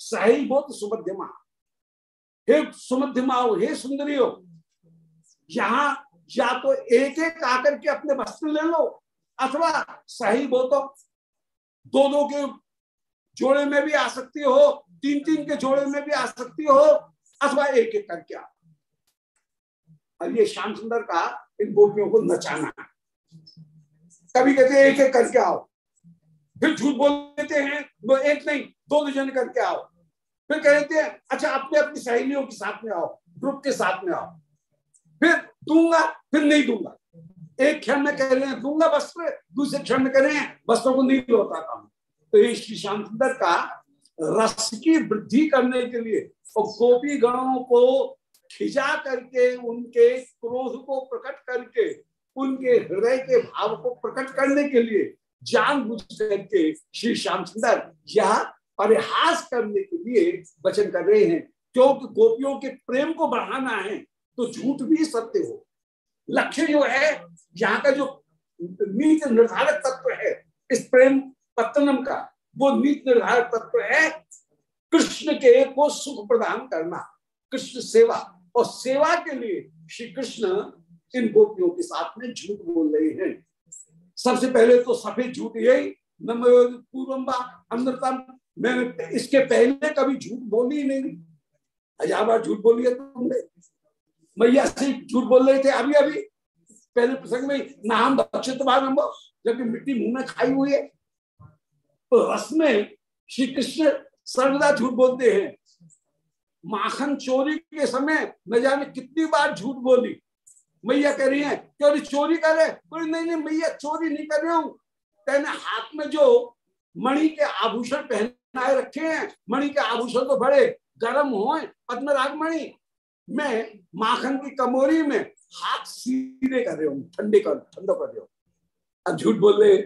A: सही बोध सुमध्यमा। हे सुमध्यमा, हे सुंदरी हो यहाँ या तो एक एक आकर के अपने वस्त्र ले लो, अथवा सही बोतो दो दो के जोड़े में भी आ सकती हो तीन तीन के जोड़े में भी आ सकती हो अथवा एक एक करके आओ अब ये श्याम सुंदर का इन गोपियों को नचाना कभी कहते हैं, एक एक करके आओ। फिर झूठ बोल देते हैं, वो एक नहीं, दो दो जन करके आओ। फिर कहते हैं अच्छा अपने अपनी सहेलियों के साथ में आओ, ग्रुप के साथ में आओ। फिर दूँगा, फिर नहीं दूँगा। एक क्षण में कह रहे हैं, दूँगा वस्त्र, दूसरे क्षण में कह रहे हैं, वस्त्रों को नहीं होता काम तो ये श्री श्याम सुंदर का रस की वृद्धि करने के लिए और गोपी गणों को खिजा करके, उनके क्रोध को प्रकट करके, उनके हृदय के भाव को प्रकट करने के लिए जान बुझ करके श्री श्याम सुंदर यह परिहास करने के लिए वचन कर रहे हैं। क्योंकि गोपियों के प्रेम को बढ़ाना है तो झूठ भी सत्य हो। लक्ष्य जो है, यहाँ का जो नीति निर्धारक तत्व है, इस प्रेम पत्तनम का वो नीति निर्धारक तत्व है। कृष्ण के को सुख प्रदान करना, कृष्ण सेवा। और सेवा के लिए श्री कृष्ण इन गोपियों के साथ में झूठ बोल रहे हैं। सबसे पहले तो सफ़ेद झूठ यही पूर्वम्बा अमृतम मैंने इसके पहले कभी झूठ बोली नहीं। हज़ार बार झूठ बोली है तुमने। मैया से झूठ बोल रहे थे अभी अभी पहले प्रसंग में नाम दक्षित जबकि मिट्टी मुँह में खाई हुई है। तो रस में श्री कृष्ण सर्वदा झूठ बोलते हैं। माखन चोरी के समय न जाने कितनी बार झूठ बोली? मैया कह रही है, क्यों चोरी करे बोले, नहीं नहीं, मैया, चोरी नहीं कर रहा हूँ। कहने हाथ में जो मणि के आभूषण पहनाए रखे हैं, मणि के आभूषण तो बड़े गर्म हो पद्मराग मणि, मैं माखन की कमोरी में हाथ सीधे कर रहे हूँ, ठंडे कर, ठंडो कर रहे हो। अब झूठ बोल रहे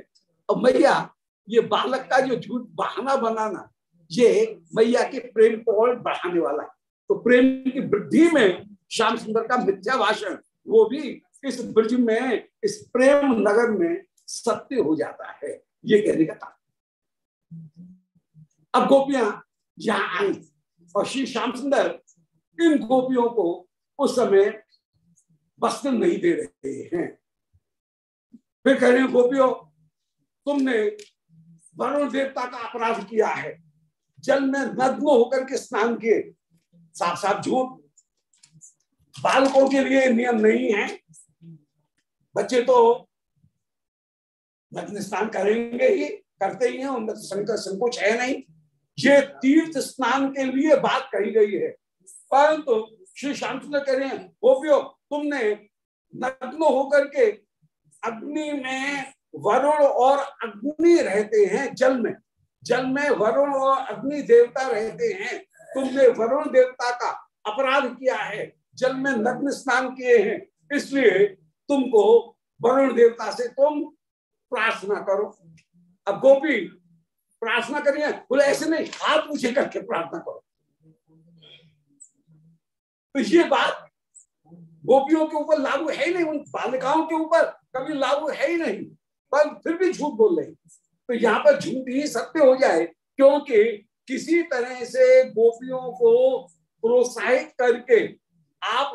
A: अब मैया ये बालक का जो झूठ बहाना बनाना, ये मैया के प्रेम को और बढ़ाने वाला है। तो प्रेम की वृद्धि में श्याम सुंदर का मिथ्या भाषण वो भी इस ब्रज में, इस प्रेम नगर में सत्य हो जाता है, ये कहने का अब गोपियाँ यहाँ आई, और श्री श्याम सुंदर इन गोपियों को उस समय वस्त्र नहीं दे रहे हैं। फिर कह रहे हैं, गोपियों, तुमने वरुण देवता का अपराध किया है। जल में नग्न होकर के स्नान किए। साफ़ साफ़ झूठ। बालकों के लिए नियम नहीं है। बच्चे तो नग्न स्नान करेंगे ही, करते ही हैं, उनमें तो संकोच है नहीं। ये तीर्थ स्नान के लिए बात कही गई है। परंतु तो श्री शांत कह रहे हैं, गोपियो, तुमने नग्न होकर के अग्नि में वरुण और अग्नि रहते हैं जल में। जल में वरुण और अग्नि देवता रहते हैं। तुमने वरुण देवता का अपराध किया है। जल में नग्न स्नान किए हैं। इसलिए तुमको वरुण देवता से तुम प्रार्थना करो। अब गोपी, प्रार्थना करिए। बोले, ऐसे नहीं, हाथ ऊँचे करके प्रार्थना करो। तो ये बात गोपियों के ऊपर लागू है ही नहीं, उन बालिकाओं के ऊपर कभी लागू है ही नहीं। पर फिर भी झूठ बोल रहे तो यहाँ पर झूठ ही सत्य हो जाए, क्योंकि किसी तरह से गोपियों को प्रोत्साहित करके आप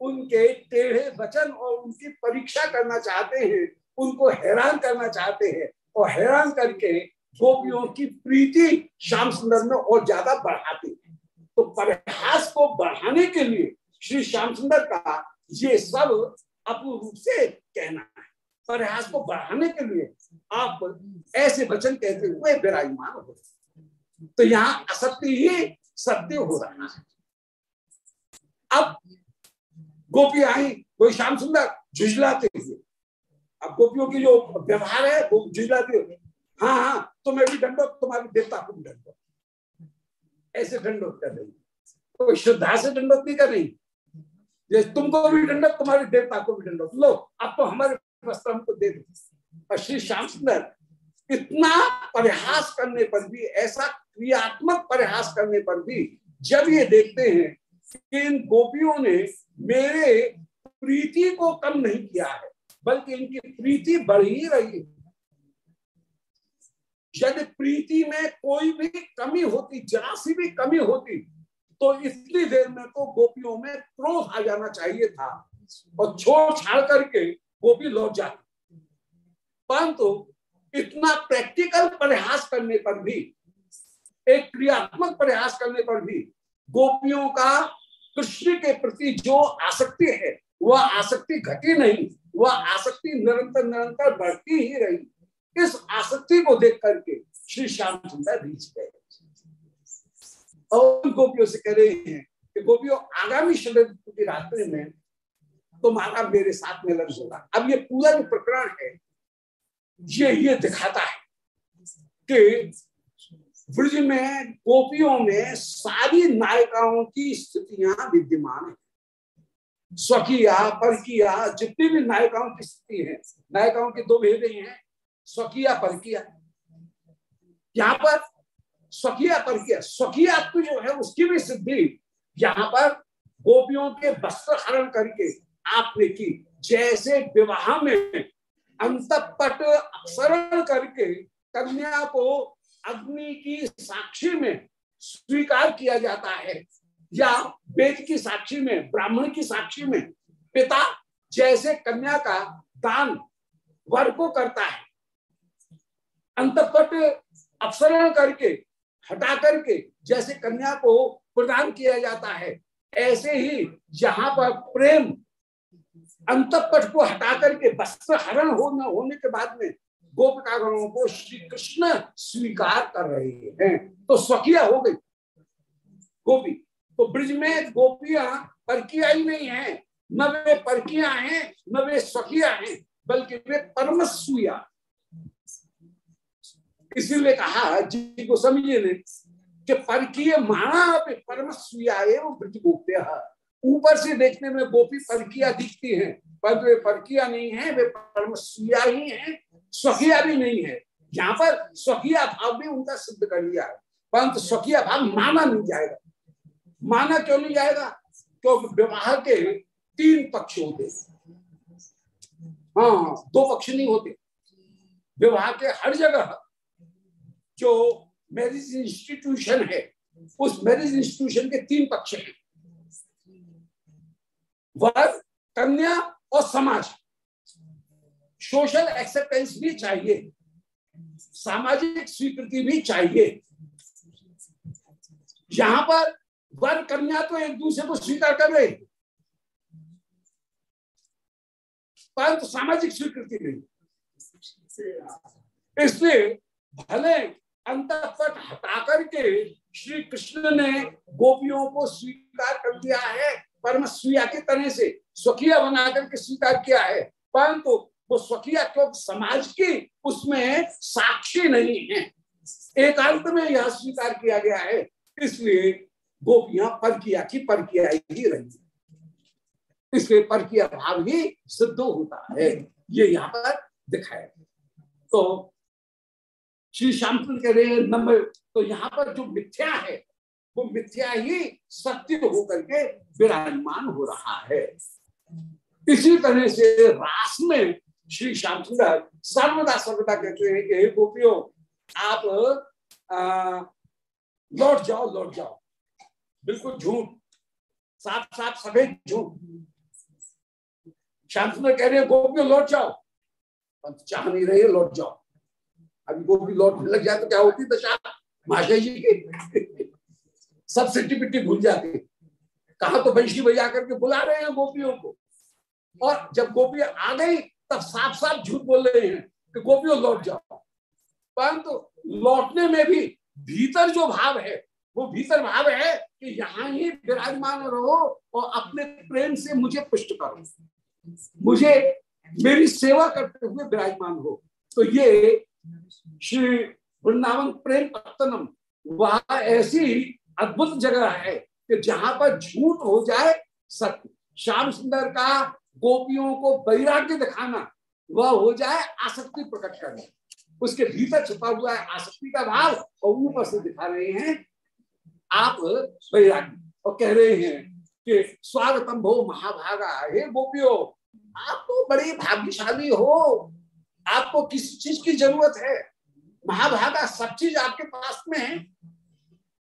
A: उनके टेढ़े वचन और उनकी परीक्षा करना चाहते हैं, उनको हैरान करना चाहते हैं, और हैरान करके गोपियों की प्रीति श्याम सुंदर में और ज़्यादा बढ़ाते हैं। तो परिहास को बढ़ाने के लिए श्री श्याम सुंदर का ये सब अपूर्ण रूप से कहना प्रयास को बढ़ाने के लिए आप ऐसे वचन कहते हुए विराजमान हो। तो यहाँ असत्य ही सत्य हो रहा है। अब गोपी आई कोई श्याम सुंदर झुझलाते हुए। अब गोपियों की जो व्यवहार है, वो झुझलाते हुए। हाँ हाँ तुम्हें भी दंडो तुम्हारे देवता को दंडो ऐसे दंडोत कर रही कोई श्रद्धा से दंडोत नहीं कर रही? तुमको भी दंडो तुम्हारे देवता को भी दंडो लो, अब तो हमारे वस्त्र हमको दे दो। और श्री श्याम सुंदर, इतना परिहास करने पर भी, ऐसा क्रियात्मक परिहास करने पर भी, जब ये देखते हैं कि इन गोपियों ने मेरे प्रीति को कम नहीं किया है, बल्कि इनकी प्रीति बढ़ ही रही है। यदि प्रीति में कोई भी कमी होती, जरा सी भी कमी होती तो इतनी देर में तो गोपियों में क्रोध आ जाना चाहिए था। और छोड़ छाड़ करके वो भी लौट जाती परंतु इतना प्रैक्टिकल प्रयास करने पर भी, एक क्रियात्मक प्रयास करने पर भी, गोपियों का कृष्ण के प्रति जो आसक्ति है, वह आसक्ति घटी नहीं, वह आसक्ति निरंतर निरंतर बढ़ती ही रही। इस आसक्ति को देख करके श्री श्याम सुंदर रीच गए। और गोपियों से कह रहे हैं कि, गोपियों, आगामी शरद की रात्रि में तुम्हारा तो मेरे साथ में लग होगा। अब ये पूरा जो प्रकरण है, ये ये दिखाता है कि ब्रज में गोपियों में सारी नायिकाओं की स्थितियाँ विद्यमान है। स्वकीया, परकिया, जितनी भी नायिकाओं की स्थिति है, नायिकाओं के दो भेद ही स्वकीया, परकिया। यहाँ पर स्वकीय, परकिया, स्वकीयत्व जो है, उसकी भी सिद्धि यहाँ पर गोपियों के वस्त्र हरण करके आपने की। जैसे विवाह में अंतपट अपसरण करके कन्या को अग्नि की साक्षी में स्वीकार किया जाता है, या वेद की साक्षी में, ब्राह्मण की साक्षी में पिता जैसे कन्या का दान वर को करता है। अंतपट अपसरण करके, हटा करके जैसे कन्या को प्रदान किया जाता है, ऐसे ही जहाँ पर प्रेम अंतपट को हटा करके वस्त्र हरण होने होने के बाद में गोपिकागणों को श्री कृष्ण स्वीकार कर रहे हैं। तो स्वकीय हो गई। गोपी तो ब्रिज में गोपियाँ परकिया ही नहीं है। न वे परकिया हैं, न वे स्वकिया हैं, बल्कि वे परमस्विया इसीलिए कहा जी को समझिए ने कि परकीय माना परमस्विया एवं ब्रज गोप्य ऊपर से देखने में गोपी परकिया दिखती हैं पर वे परकिया नहीं है, वे परमस्विया ही है, स्वकिया भी नहीं है। यहाँ पर स्वकीय भाव भी उनका सिद्ध कर लिया है, परंतु स्वकीय भाव माना नहीं जाएगा। माना क्यों नहीं जाएगा? क्योंकि विवाह के तीन पक्ष होते हाँ। दो पक्ष नहीं होते। विवाह के हर जगह जो मैरिज इंस्टीट्यूशन है, उस मैरिज इंस्टीट्यूशन के तीन पक्ष हैं। वर कन्या और समाज। सोशल एक्सेप्टेंस भी चाहिए। सामाजिक स्वीकृति भी चाहिए। यहाँ पर वर कन्या तो एक दूसरे को स्वीकार कर रहे परंतु तो सामाजिक स्वीकृति नहीं। इसलिए भले अंतपट हटा करके श्री कृष्ण ने गोपियों को स्वीकार कर दिया है परम स्वीया के तरह से स्वकीय बना करके स्वीकार किया है, परंतु वो स्वकीय क्यों समाज की उसमें साक्षी नहीं है। एकांत में यह स्वीकार किया गया है, इसलिए गोपियाँ परकिया की परकिया ही रही इसलिए परकिया भाव ही सिद्ध होता है, ये यहाँ पर दिखाया तो श्री श्याम कह रहे हैं नंबर तो यहाँ पर जो मिथ्या है वो मिथ्या ही सत्य होकर के विराजमान हो रहा है। इसी तरह से रास में श्री श्याम सुंदर सर्वदा सर्वदा कहते हैं कि, हे गोपियों, आप लौट जाओ लौट जाओ। बिल्कुल झूठ। साफ़ साफ़ सफ़ेद झूठ। श्याम सुंदर कह रहे हैं, गोपियों, लौट जाओ। चाह नहीं रहे, लौट जाओ। अभी गोपी लौटने लग जाए तो क्या होती दशा? महाशय जी की। सब सिट्टी भूल जाते कहा तो बंशी बजा करके बुला रहे हैं गोपियों को। और जब गोपी आ गई, तब साफ़ साफ़ झूठ बोल रहे हैं कि गोपियों लौट जाओ। परंतु तो लौटने में भी भीतर जो भाव है, वो भीतर भाव है कि यहाँ ही विराजमान रहो और अपने प्रेम से मुझे पुष्ट करो। मुझे मेरी सेवा करते हुए विराजमान हो। तो ये श्री वृंदावन प्रेम पत्तनम वह ऐसी अद्भुत जगह है कि जहाँ पर झूठ हो जाए सत्य। श्याम सुंदर का गोपियों को वैराग्य दिखाना, वह हो जाए आसक्ति प्रकट करना। उसके भीतर छुपा हुआ है आसक्ति का भाव और ऊपर से दिखा रहे हैं आप वैराग्य और कह रहे हैं कि स्वागतम भो महाभागा। हे गोपियो, आप तो बड़े भाग्यशाली हो। आपको किस चीज़ की ज़रूरत है? महाभागा सब चीज़ आपके पास में है।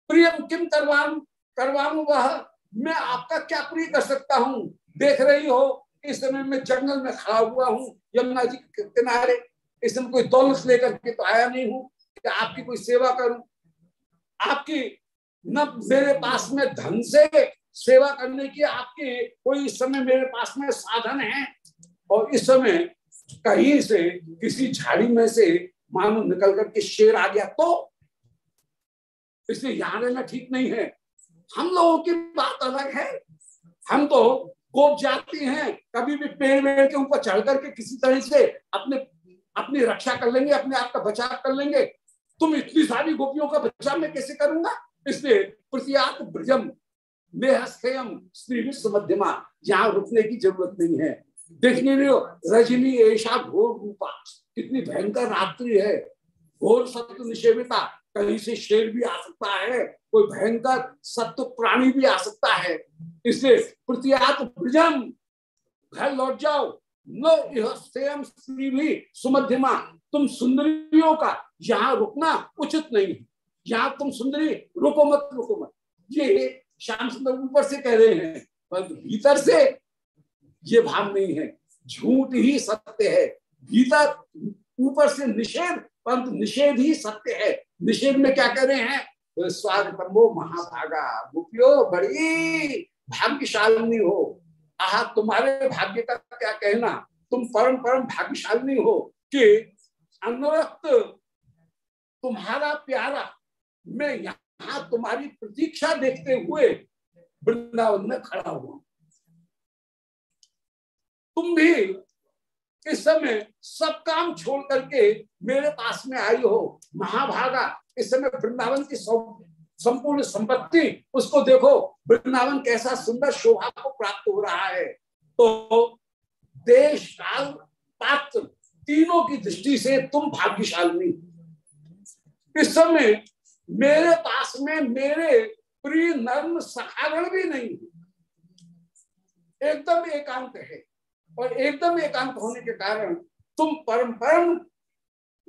A: प्रियम किम करवाम करवाऊ वह, मैं आपका क्या प्रिय कर सकता हूँ? देख रही हो, इस समय मैं जंगल में खड़ा हुआ हूँ, यमुना जी के किनारे। इस समय कोई दौलत लेकर के तो आया नहीं हूँ कि आपकी कोई सेवा करूँ। आपकी न मेरे पास में धन से सेवा करने की आपके कोई इस समय मेरे पास में साधन है? और इस समय कहीं से किसी झाड़ी में से मानो निकल करके शेर आ गया तो इसलिए यहाँ रहना ठीक नहीं है। हम लोगों की बात अलग है। हम तो गोप जाती हैं। कभी भी पेड़ वेड़ के ऊपर चढ़ करके किसी तरह से अपने अपनी रक्षा कर लेंगे, अपने आप का बचाव कर लेंगे। तुम इतनी सारी गोपियों का बचाव मैं कैसे करूँगा? इसलिए प्रतियात ब्रजम मेहस्थयम श्री विश्व मध्यमा यहाँ रुकने की ज़रूरत नहीं है। देखने रहे रजनी ऐसा घोर रूपा, कितनी भयंकर रात्रि है। घोर सत्य निषेविता कहीं से शेर भी आ सकता है, कोई भयंकर सत्य प्राणी भी आ सकता है। इसलिए प्रतियात ब्रजम घर लौट जाओ। नो, यह भी सुमध्यमा तुम सुंदरियों का यहाँ रुकना उचित नहीं। है यहाँ तुम सुंदरी, रुको मत रुको मत। ये श्याम सुंदर ऊपर से कह रहे हैं पर भीतर से ये भाव नहीं है। झूठ ही सत्य है। भीतर ऊपर से निषेध परंतु निषेध ही सत्य है। निषेध में क्या कह रहे हैं? तो महाभागा। गोपियो, बड़ी भाग्यशालिनी हो। आह, तुम्हारे भाग्य का क्या कहना? तुम परम परम भाग्यशालिनी हो कि अनुरक्त तुम्हारा प्यारा मैं यहाँ तुम्हारी प्रतीक्षा देखते हुए वृंदावन में खड़ा हुआ। तुम भी इस समय सब काम छोड़ करके मेरे पास में आई हो। महाभागा, इस समय वृंदावन की संपूर्ण संपत्ति, उसको देखो, वृंदावन कैसा सुंदर शोभा को प्राप्त हो रहा है। तो देश काल पात्र तीनों की दृष्टि से तुम भाग्यशाली इस समय मेरे पास में मेरे प्रिय नर्म सखागण भी नहीं एकदम एकांत है। और एकदम एकांत होने के कारण तुम परम परम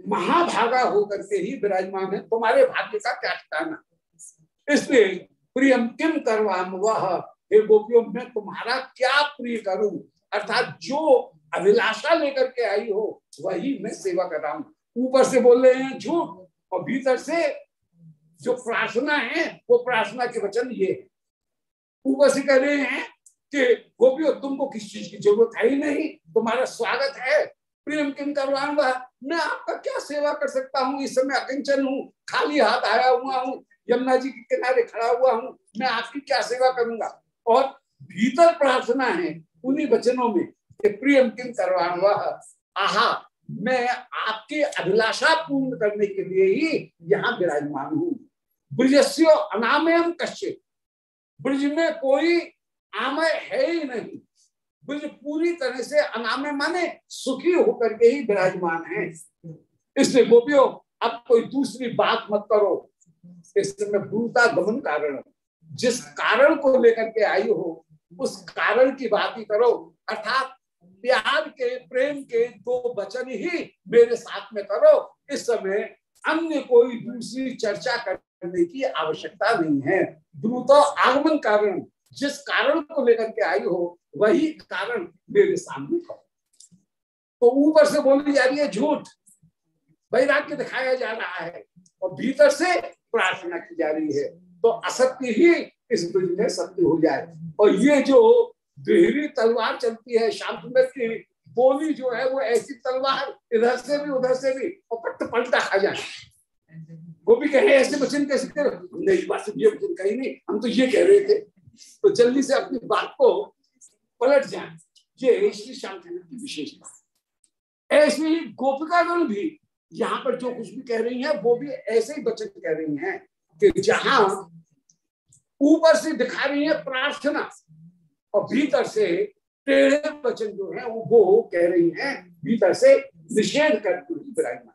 A: महाभागा होकर के ही विराजमान है। तुम्हारे भाग्य का क्या ठिकाना? इसलिए प्रियम किम करवाम वह? हे गोपियों, मैं तुम्हारा क्या प्रिय करूँ? अर्थात जो अभिलाषा लेकर के आई हो, वही मैं सेवा कर रहा हूँ। ऊपर से बोल रहे हैं झूठ, और भीतर से जो प्रार्थना है, वो प्रार्थना के वचन ये। है ऊपर से कह रहे हैं कि गोपियों, तुमको किस चीज़ की ज़रूरत है ही नहीं? तुम्हारा स्वागत है। प्रेम किन करवाऊँगा मैं आपका क्या सेवा कर सकता हूँ? इस समय अकिंचन हूँ, खाली हाथ आया हुआ हूँ, यमुना जी के किनारे खड़ा हुआ हूँ। मैं आपकी क्या सेवा करूँगा? और भीतर प्रार्थना है उन्हीं वचनों में कि प्रियम किन करवाऊँगा आहा, मैं आपकी अभिलाषा पूर्ण करने के लिए ही यहाँ विराजमान हूँ। ब्रजस्यो अनामयम कश्य ब्रज में कोई आमय है ही नहीं। ब्रज पूरी तरह से अनामय माने, सुखी होकर के ही विराजमान है। इसलिए गोपियों, अब कोई दूसरी बात मत करो। इसमें भूता गमन कारण जिस कारण को लेकर के आई हो, उस कारण की बात ही करो। अर्थात प्यार के, प्रेम के दो वचन ही मेरे साथ में करो। इस समय अन्य कोई दूसरी चर्चा करने की आवश्यकता नहीं है। द्रुत आगमन कारण। जिस कारण को लेकर के आई हो, वही कारण मेरे सामने तो ऊपर से बोली जा रही है झूठ। वैराग्य दिखाया जा रहा है और भीतर से प्रार्थना की जा रही है। तो असत्य ही इस ब्रिज में सत्य हो जाए। और ये जो देहरी तलवार चलती है सुंदर की बोली जो है वो ऐसी तलवार, इधर से भी, उधर से भी, और पट्ट पलटा खा जाए। वो भी कहे ऐसे वचन कैसे नहीं बात ये वचन कही नहीं। हम तो ये कह रहे थे तो जल्दी से अपनी बात को पलट जाए। ये श्री श्याम की विशेषता ऐसे ही गोपिकागण भी यहाँ पर जो कुछ भी कह रही हैं, वो भी ऐसे ही वचन कह रही हैं कि जहाँ ऊपर से दिखा रही है प्रार्थना और भीतर से टेढ़े वचन जो है, वो वो कह रही हैं, भीतर से निषेध करती हुई विराजमान।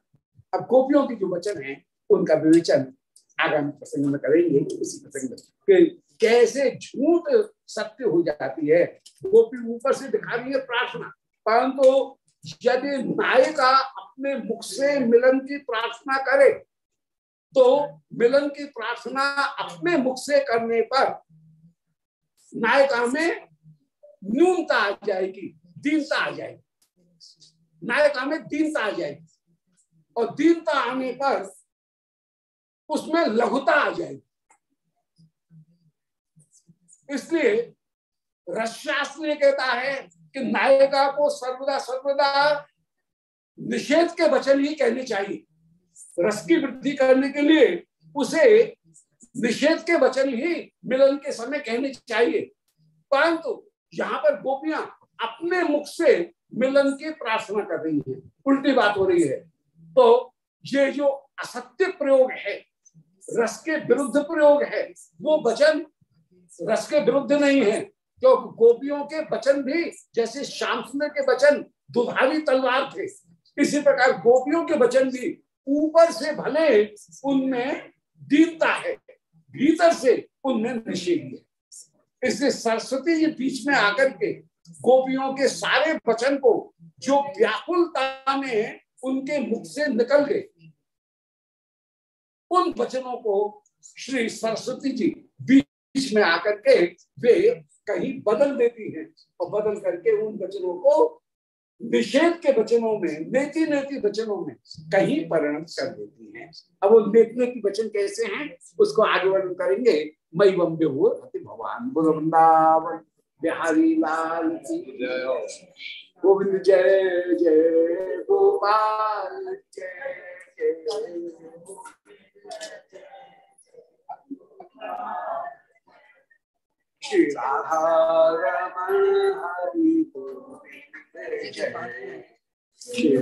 A: अब गोपियों के जो वचन है, उनका विवेचन आगामी प्रसंग में करेंगे उसी प्रसंग में। कैसे झूठ सत्य हो जाती है? गोपी ऊपर से दिखा रही है प्रार्थना। परंतु यदि नायिका अपने मुख से मिलन की प्रार्थना करे तो मिलन की प्रार्थना अपने मुख से करने पर नायिका में न्यूनता आ जाएगी, दीनता आ जाएगी। नायिका में दीनता आ जाएगी। और दीनता आने पर उसमें लघुता आ जाएगी। इसलिए रसशास्त्र कहता है कि नायिका को सर्वदा सर्वदा निषेध के वचन ही कहने चाहिए। रस की वृद्धि करने के लिए उसे निषेध के वचन ही मिलन के समय कहने चाहिए। परंतु यहाँ पर गोपियाँ अपने मुख से मिलन की प्रार्थना कर रही हैं। उल्टी बात हो रही है। तो ये जो असत्य प्रयोग है, रस के विरुद्ध प्रयोग है, वो वचन रस के विरुद्ध नहीं है। तो गोपियों के वचन भी, जैसे श्याम सुंदर के वचन दुधारी तलवार थे, इसी प्रकार गोपियों के वचन भी ऊपर से भले उनमें दीनता है, भीतर से उनमें निषेध है। इसलिए सरस्वती जी बीच में आकर के गोपियों के सारे वचन को जो व्याकुलता में उनके मुख से निकल गए, उन वचनों को श्री सरस्वती जी बीच में आकर के वे कहीं बदल देती हैं और बदल करके उन वचनों को निषेध के वचनों में नेति नेति वचनों में कहीं परिणत कर देती हैं। अब वो नेति नेति वचन कैसे हैं, उसको आगे वर्णन करेंगे। मई बम अति भगवान वृंदावन बिहारी लाल गोविंद जय जय गोपाल, जय जय। श्री राधा रमण हरि श्री